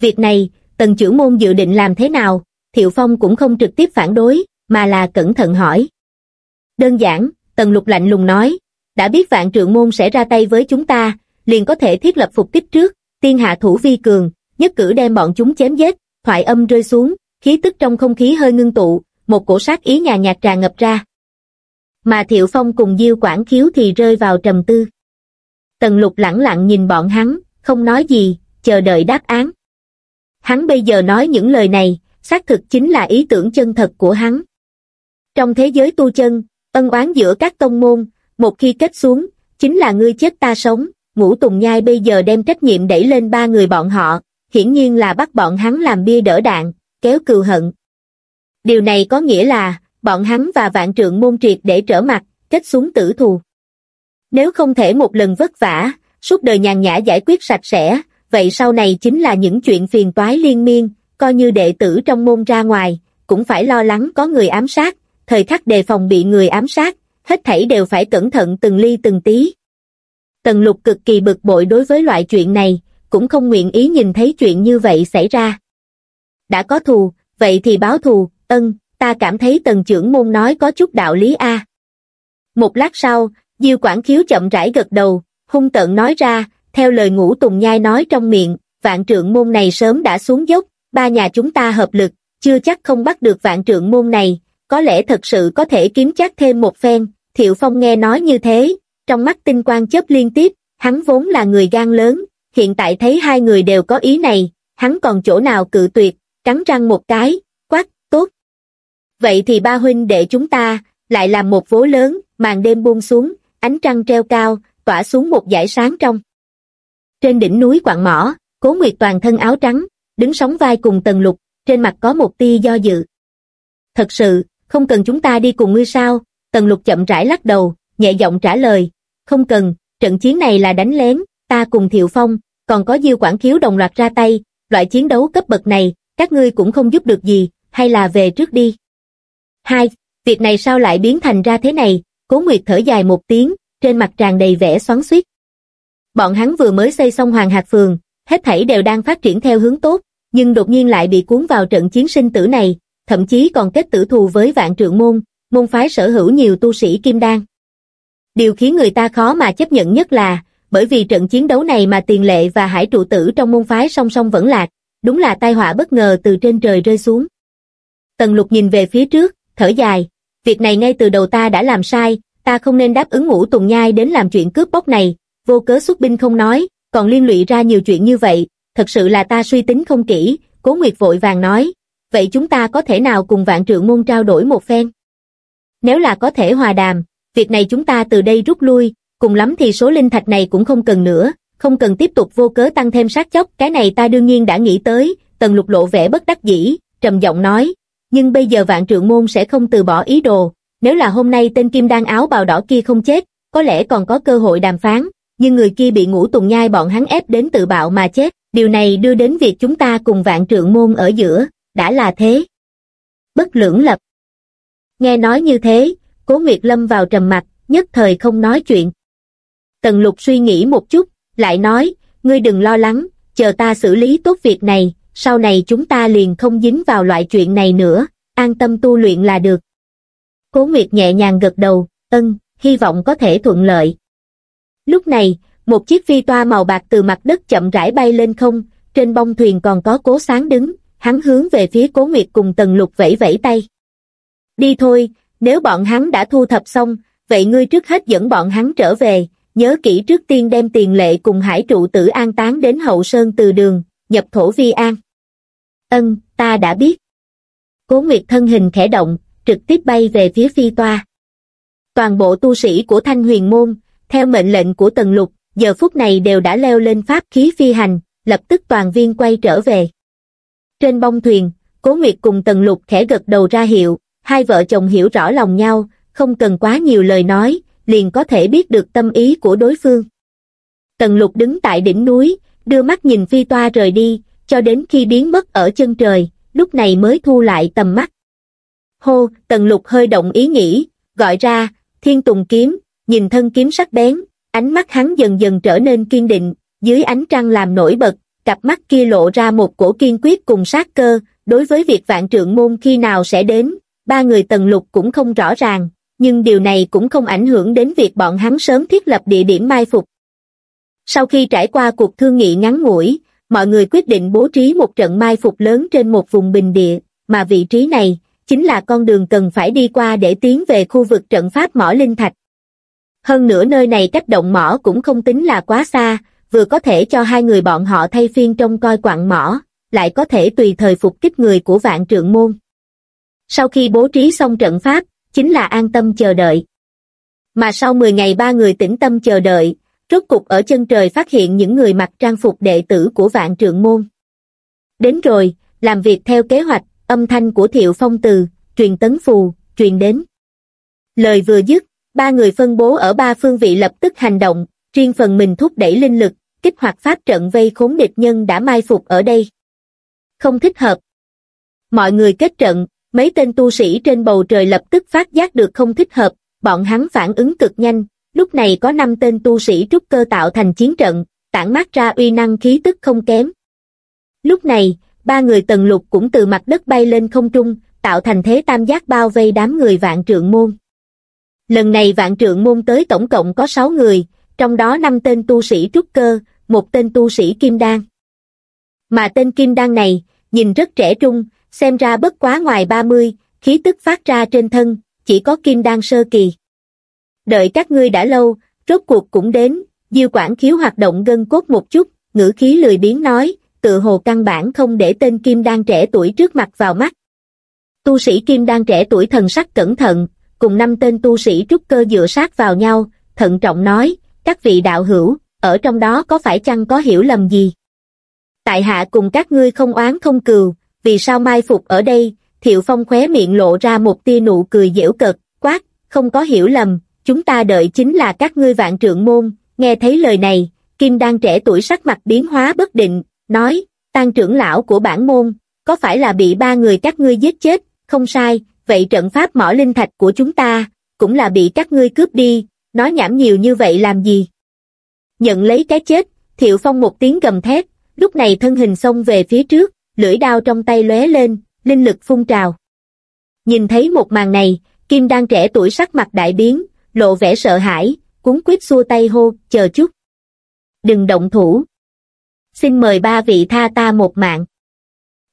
Việc này, Tần trưởng môn dự định làm thế nào, Thiệu Phong cũng không trực tiếp phản đối, mà là cẩn thận hỏi. Đơn giản, Tần Lục lạnh lùng nói, đã biết vạn trượng môn sẽ ra tay với chúng ta, liền có thể thiết lập phục kích trước, tiên hạ thủ vi cường, nhất cử đem bọn chúng chém giết, thoại âm rơi xuống, khí tức trong không khí hơi ngưng tụ, một cổ sát ý nhà nhạt tràn ngập ra. Mà Thiệu Phong cùng Diêu Quảng Khiếu thì rơi vào trầm tư. Tần Lục lẳng lặng nhìn bọn hắn, không nói gì, chờ đợi đáp án. Hắn bây giờ nói những lời này, xác thực chính là ý tưởng chân thật của hắn. Trong thế giới tu chân, ân oán giữa các tông môn, một khi kết xuống, chính là ngươi chết ta sống, ngũ tùng nhai bây giờ đem trách nhiệm đẩy lên ba người bọn họ, hiển nhiên là bắt bọn hắn làm bia đỡ đạn, kéo cừu hận. Điều này có nghĩa là, bọn hắn và vạn trượng môn triệt để trở mặt, kết xuống tử thù. Nếu không thể một lần vất vả, suốt đời nhàn nhã giải quyết sạch sẽ, vậy sau này chính là những chuyện phiền toái liên miên, coi như đệ tử trong môn ra ngoài, cũng phải lo lắng có người ám sát, thời khắc đề phòng bị người ám sát, hết thảy đều phải cẩn thận từng ly từng tí. Tần lục cực kỳ bực bội đối với loại chuyện này, cũng không nguyện ý nhìn thấy chuyện như vậy xảy ra. Đã có thù, vậy thì báo thù, ân, ta cảm thấy tần trưởng môn nói có chút đạo lý a. Một lát sau, Diêu Quảng Khiếu chậm rãi gật đầu, hung tợn nói ra, theo lời ngũ Tùng Nhai nói trong miệng, vạn trượng môn này sớm đã xuống dốc, ba nhà chúng ta hợp lực, chưa chắc không bắt được vạn trượng môn này, có lẽ thật sự có thể kiếm chắc thêm một phen, Thiệu Phong nghe nói như thế, trong mắt tinh quang chớp liên tiếp, hắn vốn là người gan lớn, hiện tại thấy hai người đều có ý này, hắn còn chỗ nào cự tuyệt, cắn răng một cái, quát, tốt. Vậy thì ba huynh đệ chúng ta, lại làm một vố lớn, màn đêm buông xuống, ánh trăng treo cao, tỏa xuống một dải sáng trong. Trên đỉnh núi Quạng Mỏ, Cố Nguyệt toàn thân áo trắng, đứng sóng vai cùng Tần Lục, trên mặt có một tia do dự. Thật sự, không cần chúng ta đi cùng ngươi sao? Tần Lục chậm rãi lắc đầu, nhẹ giọng trả lời, không cần, trận chiến này là đánh lén, ta cùng Thiệu Phong, còn có Diêu Quảng Khiếu đồng loạt ra tay, loại chiến đấu cấp bậc này, các ngươi cũng không giúp được gì, hay là về trước đi. Hai, việc này sao lại biến thành ra thế này, Cố Nguyệt thở dài một tiếng, trên mặt tràn đầy vẻ xoắn xuýt. Bọn hắn vừa mới xây xong Hoàng Hạc Phường, hết thảy đều đang phát triển theo hướng tốt, nhưng đột nhiên lại bị cuốn vào trận chiến sinh tử này, thậm chí còn kết tử thù với vạn trượng môn, môn phái sở hữu nhiều tu sĩ kim đan. Điều khiến người ta khó mà chấp nhận nhất là, bởi vì trận chiến đấu này mà tiền lệ và hải trụ tử trong môn phái song song vẫn lạc, đúng là tai họa bất ngờ từ trên trời rơi xuống. Tần lục nhìn về phía trước, thở dài, việc này ngay từ đầu ta đã làm sai, ta không nên đáp ứng ngũ tùng nhai đến làm chuyện cướp bóc này, vô cớ xuất binh không nói, còn liên lụy ra nhiều chuyện như vậy, thật sự là ta suy tính không kỹ, cố nguyệt vội vàng nói, vậy chúng ta có thể nào cùng vạn trượng môn trao đổi một phen? Nếu là có thể hòa đàm, việc này chúng ta từ đây rút lui, cùng lắm thì số linh thạch này cũng không cần nữa, không cần tiếp tục vô cớ tăng thêm sát chóc, cái này ta đương nhiên đã nghĩ tới, tần lục lộ vẻ bất đắc dĩ, trầm giọng nói, nhưng bây giờ vạn trượng môn sẽ không từ bỏ ý đồ, nếu là hôm nay tên kim đan áo bào đỏ kia không chết, có lẽ còn có cơ hội đàm phán, nhưng người kia bị ngũ tùng nhai bọn hắn ép đến tự bạo mà chết, điều này đưa đến việc chúng ta cùng vạn trượng môn ở giữa, đã là thế. Bất lưỡng lập. Nghe nói như thế, Cố Nguyệt Lâm vào trầm mặt, nhất thời không nói chuyện. Tần lục suy nghĩ một chút, lại nói, ngươi đừng lo lắng, chờ ta xử lý tốt việc này, sau này chúng ta liền không dính vào loại chuyện này nữa, an tâm tu luyện là được. Cố Nguyệt nhẹ nhàng gật đầu, ân, hy vọng có thể thuận lợi. Lúc này, một chiếc phi toa màu bạc từ mặt đất chậm rãi bay lên không, trên bông thuyền còn có cố sáng đứng, hắn hướng về phía cố Nguyệt cùng Tần Lục vẫy vẫy tay. Đi thôi, nếu bọn hắn đã thu thập xong, vậy ngươi trước hết dẫn bọn hắn trở về, nhớ kỹ trước tiên đem tiền lệ cùng hải trụ tử an táng đến hậu sơn từ đường, nhập thổ vi an. Ân, ta đã biết. Cố Nguyệt thân hình khẽ động, trực tiếp bay về phía phi toa. Toàn bộ tu sĩ của Thanh Huyền Môn, theo mệnh lệnh của Tần Lục, giờ phút này đều đã leo lên pháp khí phi hành, lập tức toàn viên quay trở về. Trên bông thuyền, Cố Nguyệt cùng Tần Lục khẽ gật đầu ra hiệu, hai vợ chồng hiểu rõ lòng nhau, không cần quá nhiều lời nói, liền có thể biết được tâm ý của đối phương. Tần Lục đứng tại đỉnh núi, đưa mắt nhìn phi toa rời đi, cho đến khi biến mất ở chân trời, lúc này mới thu lại tầm mắt. Hô, tần lục hơi động ý nghĩ, gọi ra, thiên tùng kiếm, nhìn thân kiếm sắc bén, ánh mắt hắn dần dần trở nên kiên định, dưới ánh trăng làm nổi bật, cặp mắt kia lộ ra một cổ kiên quyết cùng sát cơ, đối với việc vạn trượng môn khi nào sẽ đến, ba người tần lục cũng không rõ ràng, nhưng điều này cũng không ảnh hưởng đến việc bọn hắn sớm thiết lập địa điểm mai phục. Sau khi trải qua cuộc thương nghị ngắn ngủi, mọi người quyết định bố trí một trận mai phục lớn trên một vùng bình địa, mà vị trí này, chính là con đường cần phải đi qua để tiến về khu vực trận pháp mỏ linh thạch. Hơn nữa nơi này cách động mỏ cũng không tính là quá xa, vừa có thể cho hai người bọn họ thay phiên trông coi quặng mỏ, lại có thể tùy thời phục kích người của vạn trượng môn. Sau khi bố trí xong trận pháp, chính là an tâm chờ đợi. Mà sau 10 ngày ba người tĩnh tâm chờ đợi, rốt cục ở chân trời phát hiện những người mặc trang phục đệ tử của vạn trượng môn. Đến rồi, làm việc theo kế hoạch, âm thanh của thiệu phong từ, truyền tấn phù, truyền đến. Lời vừa dứt, ba người phân bố ở ba phương vị lập tức hành động, riêng phần mình thúc đẩy linh lực, kích hoạt pháp trận vây khốn địch nhân đã mai phục ở đây. Không thích hợp. Mọi người kết trận, mấy tên tu sĩ trên bầu trời lập tức phát giác được không thích hợp, bọn hắn phản ứng cực nhanh, lúc này có năm tên tu sĩ trúc cơ tạo thành chiến trận, tản mát ra uy năng khí tức không kém. Lúc này, ba người tần lục cũng từ mặt đất bay lên không trung, tạo thành thế tam giác bao vây đám người vạn trượng môn. Lần này vạn trượng môn tới tổng cộng có 6 người, trong đó năm tên tu sĩ trúc cơ, một tên tu sĩ kim đan. Mà tên kim đan này, nhìn rất trẻ trung, xem ra bất quá ngoài 30, khí tức phát ra trên thân, chỉ có kim đan sơ kỳ. Đợi các ngươi đã lâu, rốt cuộc cũng đến, diêu quản khiếu hoạt động gân cốt một chút, ngữ khí lười biếng nói, tự hồ căn bản không để tên kim đan trẻ tuổi trước mặt vào mắt. Tu sĩ kim đan trẻ tuổi thần sắc cẩn thận, cùng năm tên tu sĩ trúc cơ dựa sát vào nhau, thận trọng nói, các vị đạo hữu, ở trong đó có phải chăng có hiểu lầm gì? Tại hạ cùng các ngươi không oán không cừu, vì sao mai phục ở đây, thiệu phong khóe miệng lộ ra một tia nụ cười dễu cợt, quát, không có hiểu lầm, chúng ta đợi chính là các ngươi vạn trượng môn, nghe thấy lời này, Kim đang trẻ tuổi sắc mặt biến hóa bất định, nói, tan trưởng lão của bản môn, có phải là bị ba người các ngươi giết chết, không sai, vậy trận pháp mỏ linh thạch của chúng ta, cũng là bị các ngươi cướp đi, nói nhảm nhiều như vậy làm gì? Nhận lấy cái chết, Thiệu Phong một tiếng gầm thét, lúc này thân hình xông về phía trước, lưỡi đao trong tay lóe lên, linh lực phun trào. Nhìn thấy một màn này, Kim đang trẻ tuổi sắc mặt đại biến, lộ vẻ sợ hãi, cuốn quyết xua tay hô, chờ chút. Đừng động thủ. Xin mời ba vị tha ta một mạng.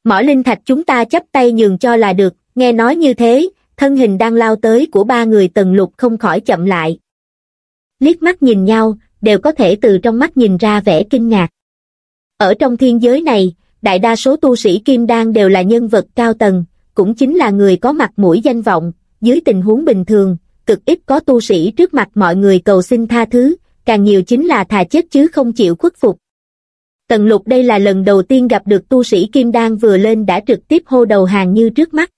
Mỏ linh thạch chúng ta chấp tay nhường cho là được, nghe nói như thế, thân hình đang lao tới của ba người tần lục không khỏi chậm lại. Liếc mắt nhìn nhau, đều có thể từ trong mắt nhìn ra vẻ kinh ngạc. Ở trong thiên giới này, đại đa số tu sĩ kim đan đều là nhân vật cao tầng, cũng chính là người có mặt mũi danh vọng, dưới tình huống bình thường, cực ít có tu sĩ trước mặt mọi người cầu xin tha thứ, càng nhiều chính là thà chết chứ không chịu khuất phục. Tần lục đây là lần đầu tiên gặp được tu sĩ Kim Đan vừa lên đã trực tiếp hô đầu hàng như trước mắt.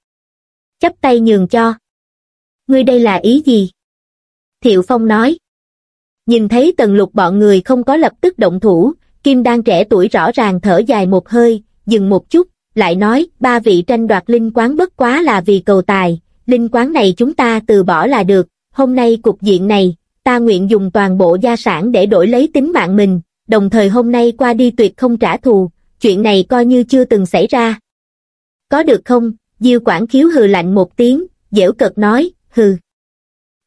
Chắp tay nhường cho. Ngươi đây là ý gì? Thiệu Phong nói. Nhìn thấy tần lục bọn người không có lập tức động thủ, Kim Đan trẻ tuổi rõ ràng thở dài một hơi, dừng một chút, lại nói, ba vị tranh đoạt linh quán bất quá là vì cầu tài, linh quán này chúng ta từ bỏ là được, hôm nay cục diện này, ta nguyện dùng toàn bộ gia sản để đổi lấy tính mạng mình, đồng thời hôm nay qua đi tuyệt không trả thù, chuyện này coi như chưa từng xảy ra. Có được không? Diêu Quảng Khiếu hừ lạnh một tiếng, dễu cợt nói, hừ.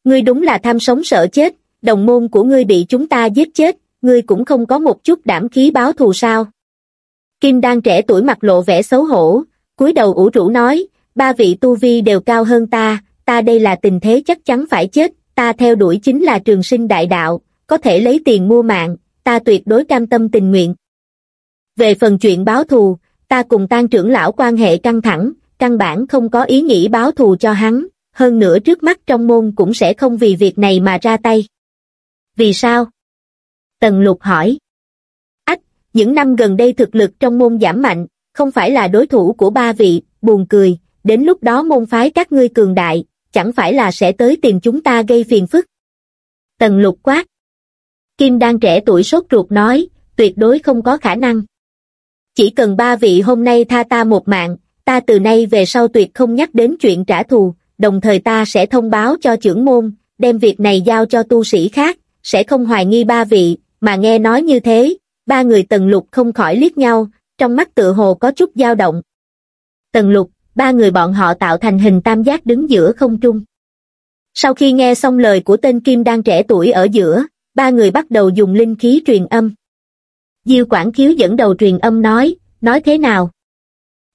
Ngươi đúng là tham sống sợ chết, đồng môn của ngươi bị chúng ta giết chết, ngươi cũng không có một chút đảm khí báo thù sao. Kim đang trẻ tuổi mặt lộ vẻ xấu hổ, cúi đầu ủ rũ nói, ba vị tu vi đều cao hơn ta, ta đây là tình thế chắc chắn phải chết, ta theo đuổi chính là trường sinh đại đạo, có thể lấy tiền mua mạng, ta tuyệt đối cam tâm tình nguyện. Về phần chuyện báo thù, ta cùng tan trưởng lão quan hệ căng thẳng, căn bản không có ý nghĩ báo thù cho hắn, hơn nữa trước mắt trong môn cũng sẽ không vì việc này mà ra tay. Vì sao? Tần lục hỏi. Ách, những năm gần đây thực lực trong môn giảm mạnh, không phải là đối thủ của ba vị, buồn cười, đến lúc đó môn phái các ngươi cường đại, chẳng phải là sẽ tới tìm chúng ta gây phiền phức. Tần lục quát. Kim đang trẻ tuổi sốt ruột nói, tuyệt đối không có khả năng. Chỉ cần ba vị hôm nay tha ta một mạng, ta từ nay về sau tuyệt không nhắc đến chuyện trả thù, đồng thời ta sẽ thông báo cho trưởng môn, đem việc này giao cho tu sĩ khác, sẽ không hoài nghi ba vị, mà nghe nói như thế, ba người tần lục không khỏi liếc nhau, trong mắt tựa hồ có chút dao động. Tần lục, ba người bọn họ tạo thành hình tam giác đứng giữa không trung. Sau khi nghe xong lời của tên Kim đang trẻ tuổi ở giữa, ba người bắt đầu dùng linh khí truyền âm. Diêu Quảng Khiếu dẫn đầu truyền âm nói, nói thế nào?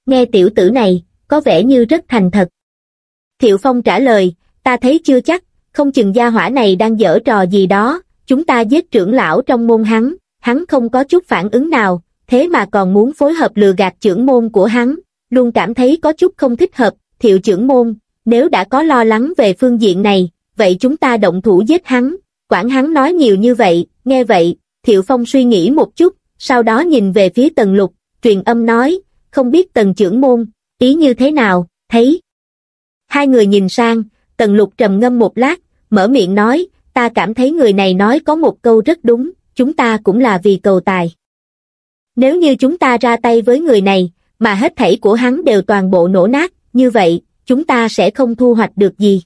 Nghe tiểu tử này, có vẻ như rất thành thật. Thiệu Phong trả lời, ta thấy chưa chắc, không chừng gia hỏa này đang dở trò gì đó, chúng ta giết trưởng lão trong môn hắn, hắn không có chút phản ứng nào, thế mà còn muốn phối hợp lừa gạt trưởng môn của hắn, luôn cảm thấy có chút không thích hợp, thiệu trưởng môn, nếu đã có lo lắng về phương diện này, vậy chúng ta động thủ giết hắn, quản hắn nói nhiều như vậy, nghe vậy, thiệu phong suy nghĩ một chút, sau đó nhìn về phía tần lục, truyền âm nói, không biết tần trưởng môn, ý như thế nào, thấy. Hai người nhìn sang, tần lục trầm ngâm một lát, mở miệng nói, ta cảm thấy người này nói có một câu rất đúng, chúng ta cũng là vì cầu tài. Nếu như chúng ta ra tay với người này, mà hết thảy của hắn đều toàn bộ nổ nát, như vậy, chúng ta sẽ không thu hoạch được gì.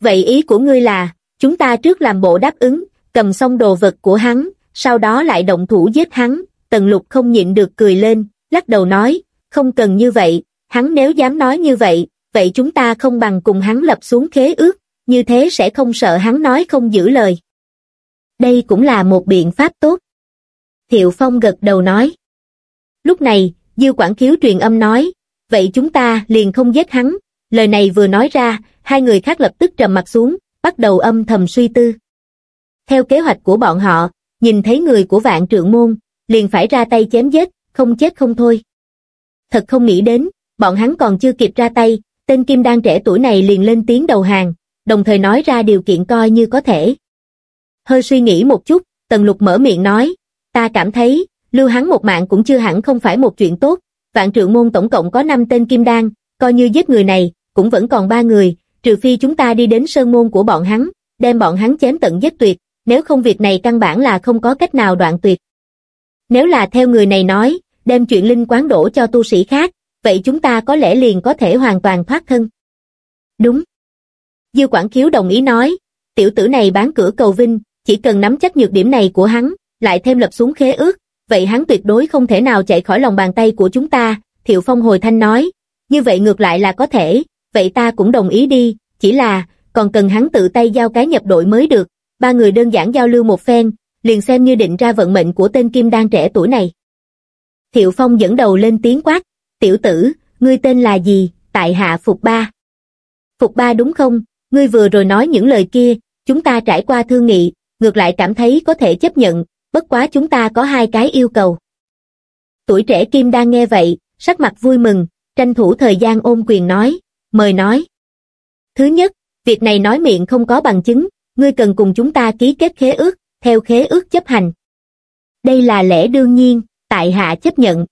Vậy ý của ngươi là, chúng ta trước làm bộ đáp ứng, cầm xong đồ vật của hắn, sau đó lại động thủ giết hắn, tần lục không nhịn được cười lên, lắc đầu nói, không cần như vậy, hắn nếu dám nói như vậy, vậy chúng ta không bằng cùng hắn lập xuống khế ước, như thế sẽ không sợ hắn nói không giữ lời. Đây cũng là một biện pháp tốt. Thiệu Phong gật đầu nói. Lúc này, Dư Quảng Khiếu truyền âm nói, vậy chúng ta liền không giết hắn. Lời này vừa nói ra, hai người khác lập tức trầm mặt xuống, bắt đầu âm thầm suy tư. Theo kế hoạch của bọn họ, nhìn thấy người của vạn trượng môn, liền phải ra tay chém giết, không chết không thôi. Thật không nghĩ đến, bọn hắn còn chưa kịp ra tay, tên Kim Đan trẻ tuổi này liền lên tiếng đầu hàng, đồng thời nói ra điều kiện coi như có thể. Hơi suy nghĩ một chút, Tần Lục mở miệng nói, ta cảm thấy, lưu hắn một mạng cũng chưa hẳn không phải một chuyện tốt, vạn trượng môn tổng cộng có 5 tên Kim Đan, coi như giết người này, cũng vẫn còn ba người, trừ phi chúng ta đi đến sơn môn của bọn hắn, đem bọn hắn chém tận giết tuyệt, nếu không việc này căn bản là không có cách nào đoạn tuyệt. Nếu là theo người này nói, đem chuyện linh quán đổ cho tu sĩ khác, vậy chúng ta có lẽ liền có thể hoàn toàn thoát thân. Đúng. Dư Quảng Khiếu đồng ý nói, tiểu tử này bán cửa cầu vinh, chỉ cần nắm chắc nhược điểm này của hắn, lại thêm lập xuống khế ước, vậy hắn tuyệt đối không thể nào chạy khỏi lòng bàn tay của chúng ta, Thiệu Phong hồi thanh nói, như vậy ngược lại là có thể, vậy ta cũng đồng ý đi, chỉ là, còn cần hắn tự tay giao cái nhập đội mới được, ba người đơn giản giao lưu một phen, liền xem như định ra vận mệnh của tên Kim Đan trẻ tuổi này. Thiệu Phong dẫn đầu lên tiếng quát, tiểu tử, ngươi tên là gì, tại hạ Phục Ba. Phục Ba đúng không, ngươi vừa rồi nói những lời kia, chúng ta trải qua thương nghị, ngược lại cảm thấy có thể chấp nhận, bất quá chúng ta có hai cái yêu cầu. Tuổi trẻ Kim đang nghe vậy, sắc mặt vui mừng, tranh thủ thời gian ôm quyền nói, mời nói. Thứ nhất, việc này nói miệng không có bằng chứng, ngươi cần cùng chúng ta ký kết khế ước, theo khế ước chấp hành. Đây là lẽ đương nhiên, tại hạ chấp nhận.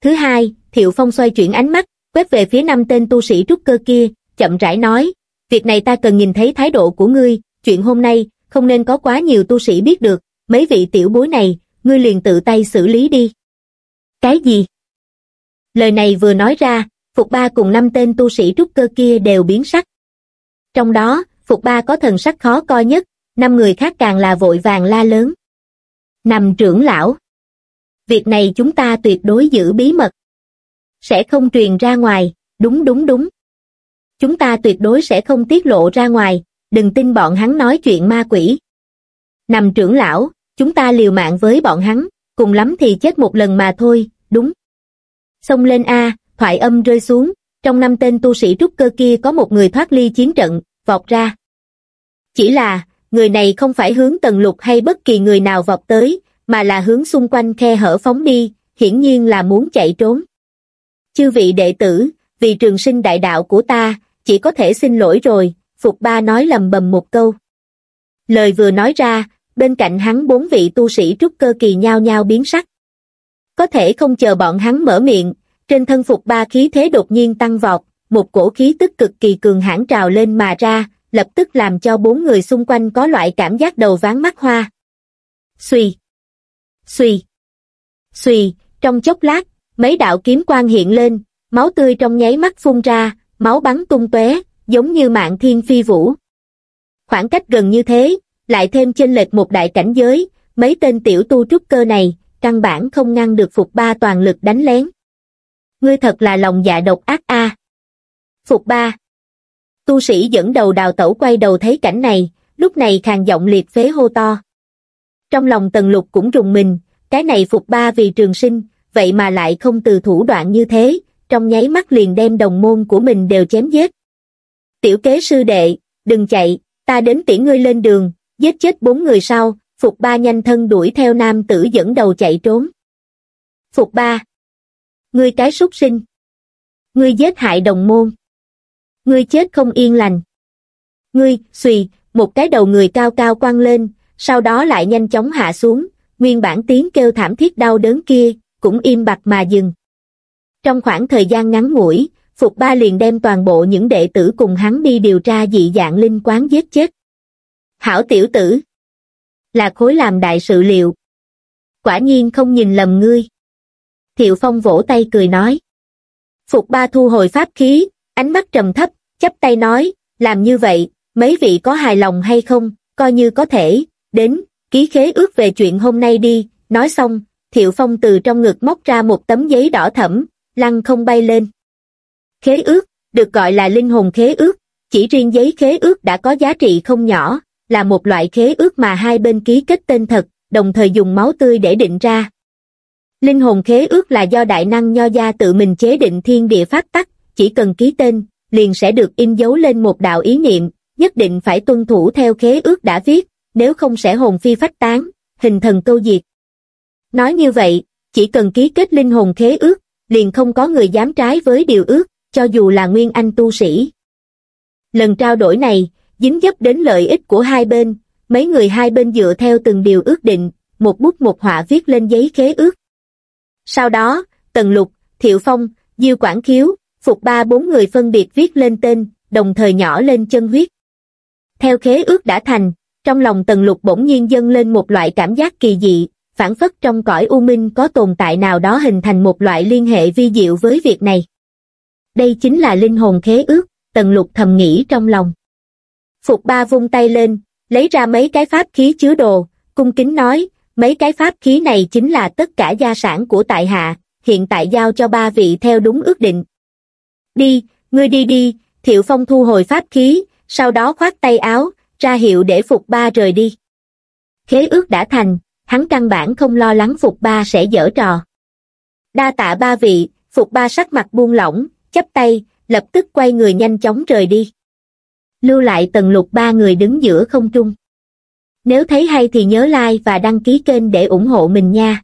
Thứ hai, Thiệu Phong xoay chuyển ánh mắt, quét về phía năm tên tu sĩ trúc cơ kia, chậm rãi nói, việc này ta cần nhìn thấy thái độ của ngươi, chuyện hôm nay, không nên có quá nhiều tu sĩ biết được, mấy vị tiểu bối này, ngươi liền tự tay xử lý đi. Cái gì? Lời này vừa nói ra, Phục Ba cùng năm tên tu sĩ trúc cơ kia đều biến sắc. Trong đó, Phục Ba có thần sắc khó coi nhất, năm người khác càng là vội vàng la lớn. Nằm trưởng lão. Việc này chúng ta tuyệt đối giữ bí mật. Sẽ không truyền ra ngoài, đúng đúng đúng. Chúng ta tuyệt đối sẽ không tiết lộ ra ngoài, đừng tin bọn hắn nói chuyện ma quỷ. Nằm trưởng lão, chúng ta liều mạng với bọn hắn, cùng lắm thì chết một lần mà thôi, đúng. Xông lên A, thoại âm rơi xuống, trong năm tên tu sĩ trúc cơ kia có một người thoát ly chiến trận, vọt ra. Chỉ là, người này không phải hướng tần lục hay bất kỳ người nào vọt tới, mà là hướng xung quanh khe hở phóng đi, hiển nhiên là muốn chạy trốn. Chư vị đệ tử, vì trường sinh đại đạo của ta, chỉ có thể xin lỗi rồi, Phục Ba nói lầm bầm một câu. Lời vừa nói ra, bên cạnh hắn bốn vị tu sĩ trúc cơ kỳ nhao nhao biến sắc. Có thể không chờ bọn hắn mở miệng, trên thân Phục Ba khí thế đột nhiên tăng vọt, một cổ khí tức cực kỳ cường hãn trào lên mà ra, lập tức làm cho bốn người xung quanh có loại cảm giác đầu ván mắt hoa. Xuy. Xùy. Xùy, trong chốc lát, mấy đạo kiếm quang hiện lên, máu tươi trong nháy mắt phun ra, máu bắn tung tóe, giống như mạng thiên phi vũ. Khoảng cách gần như thế, lại thêm chênh lệch một đại cảnh giới, mấy tên tiểu tu trúc cơ này, căn bản không ngăn được Phục Ba toàn lực đánh lén. Ngươi thật là lòng dạ độc ác a. Phục Ba. Tu sĩ dẫn đầu đào tẩu quay đầu thấy cảnh này, lúc này khàn giọng liệt phế hô to. Trong lòng tần lục cũng rùng mình, cái này Phục Ba vì trường sinh, vậy mà lại không từ thủ đoạn như thế, trong nháy mắt liền đem đồng môn của mình đều chém giết. Tiểu kế sư đệ, đừng chạy, ta đến tiễn ngươi lên đường, giết chết bốn người sau, Phục Ba nhanh thân đuổi theo nam tử dẫn đầu chạy trốn. Phục Ba. Ngươi cái súc sinh. Ngươi giết hại đồng môn. Ngươi chết không yên lành. Ngươi, xùy, một cái đầu người cao cao quăng lên, sau đó lại nhanh chóng hạ xuống, nguyên bản tiếng kêu thảm thiết đau đớn kia, cũng im bặt mà dừng. Trong khoảng thời gian ngắn ngủi, Phục Ba liền đem toàn bộ những đệ tử cùng hắn đi điều tra dị dạng linh quán giết chết. Hảo tiểu tử! Là khối làm đại sự liệu. Quả nhiên không nhìn lầm ngươi. Thiệu Phong vỗ tay cười nói. Phục Ba thu hồi pháp khí, ánh mắt trầm thấp, chắp tay nói, làm như vậy, mấy vị có hài lòng hay không, coi như có thể, đến, ký khế ước về chuyện hôm nay đi, nói xong, Thiệu Phong từ trong ngực móc ra một tấm giấy đỏ thẫm, lăng không bay lên. Khế ước, được gọi là linh hồn khế ước, chỉ riêng giấy khế ước đã có giá trị không nhỏ, là một loại khế ước mà hai bên ký kết tên thật, đồng thời dùng máu tươi để định ra. Linh hồn khế ước là do đại năng nho gia tự mình chế định thiên địa pháp tắc, chỉ cần ký tên, liền sẽ được in dấu lên một đạo ý niệm, nhất định phải tuân thủ theo khế ước đã viết, nếu không sẽ hồn phi phách tán, hình thần câu diệt. Nói như vậy, chỉ cần ký kết linh hồn khế ước, liền không có người dám trái với điều ước, cho dù là nguyên anh tu sĩ. Lần trao đổi này, dính dấp đến lợi ích của hai bên, mấy người hai bên dựa theo từng điều ước định, một bút một họa viết lên giấy khế ước. Sau đó, Tần Lục, Thiệu Phong, Diêu Quảng Khiếu, Phục ba bốn người phân biệt viết lên tên, đồng thời nhỏ lên chân huyết. Theo khế ước đã thành, trong lòng Tần Lục bỗng nhiên dâng lên một loại cảm giác kỳ dị, phản phất trong cõi u minh có tồn tại nào đó hình thành một loại liên hệ vi diệu với việc này. Đây chính là linh hồn khế ước, Tần Lục thầm nghĩ trong lòng. Phục ba vung tay lên, lấy ra mấy cái pháp khí chứa đồ, cung kính nói, mấy cái pháp khí này chính là tất cả gia sản của tại hạ, hiện tại giao cho ba vị theo đúng ước định. Đi, ngươi đi đi, Thiệu Phong thu hồi pháp khí, sau đó khoát tay áo, ra hiệu để Phục ba rời đi. Khế ước đã thành, hắn căn bản không lo lắng Phục ba sẽ dở trò. Đa tạ ba vị, Phục ba sắc mặt buông lỏng, chấp tay, lập tức quay người nhanh chóng rời đi. Lưu lại tần lục ba người đứng giữa không trung. Nếu thấy hay thì nhớ like và đăng ký kênh để ủng hộ mình nha.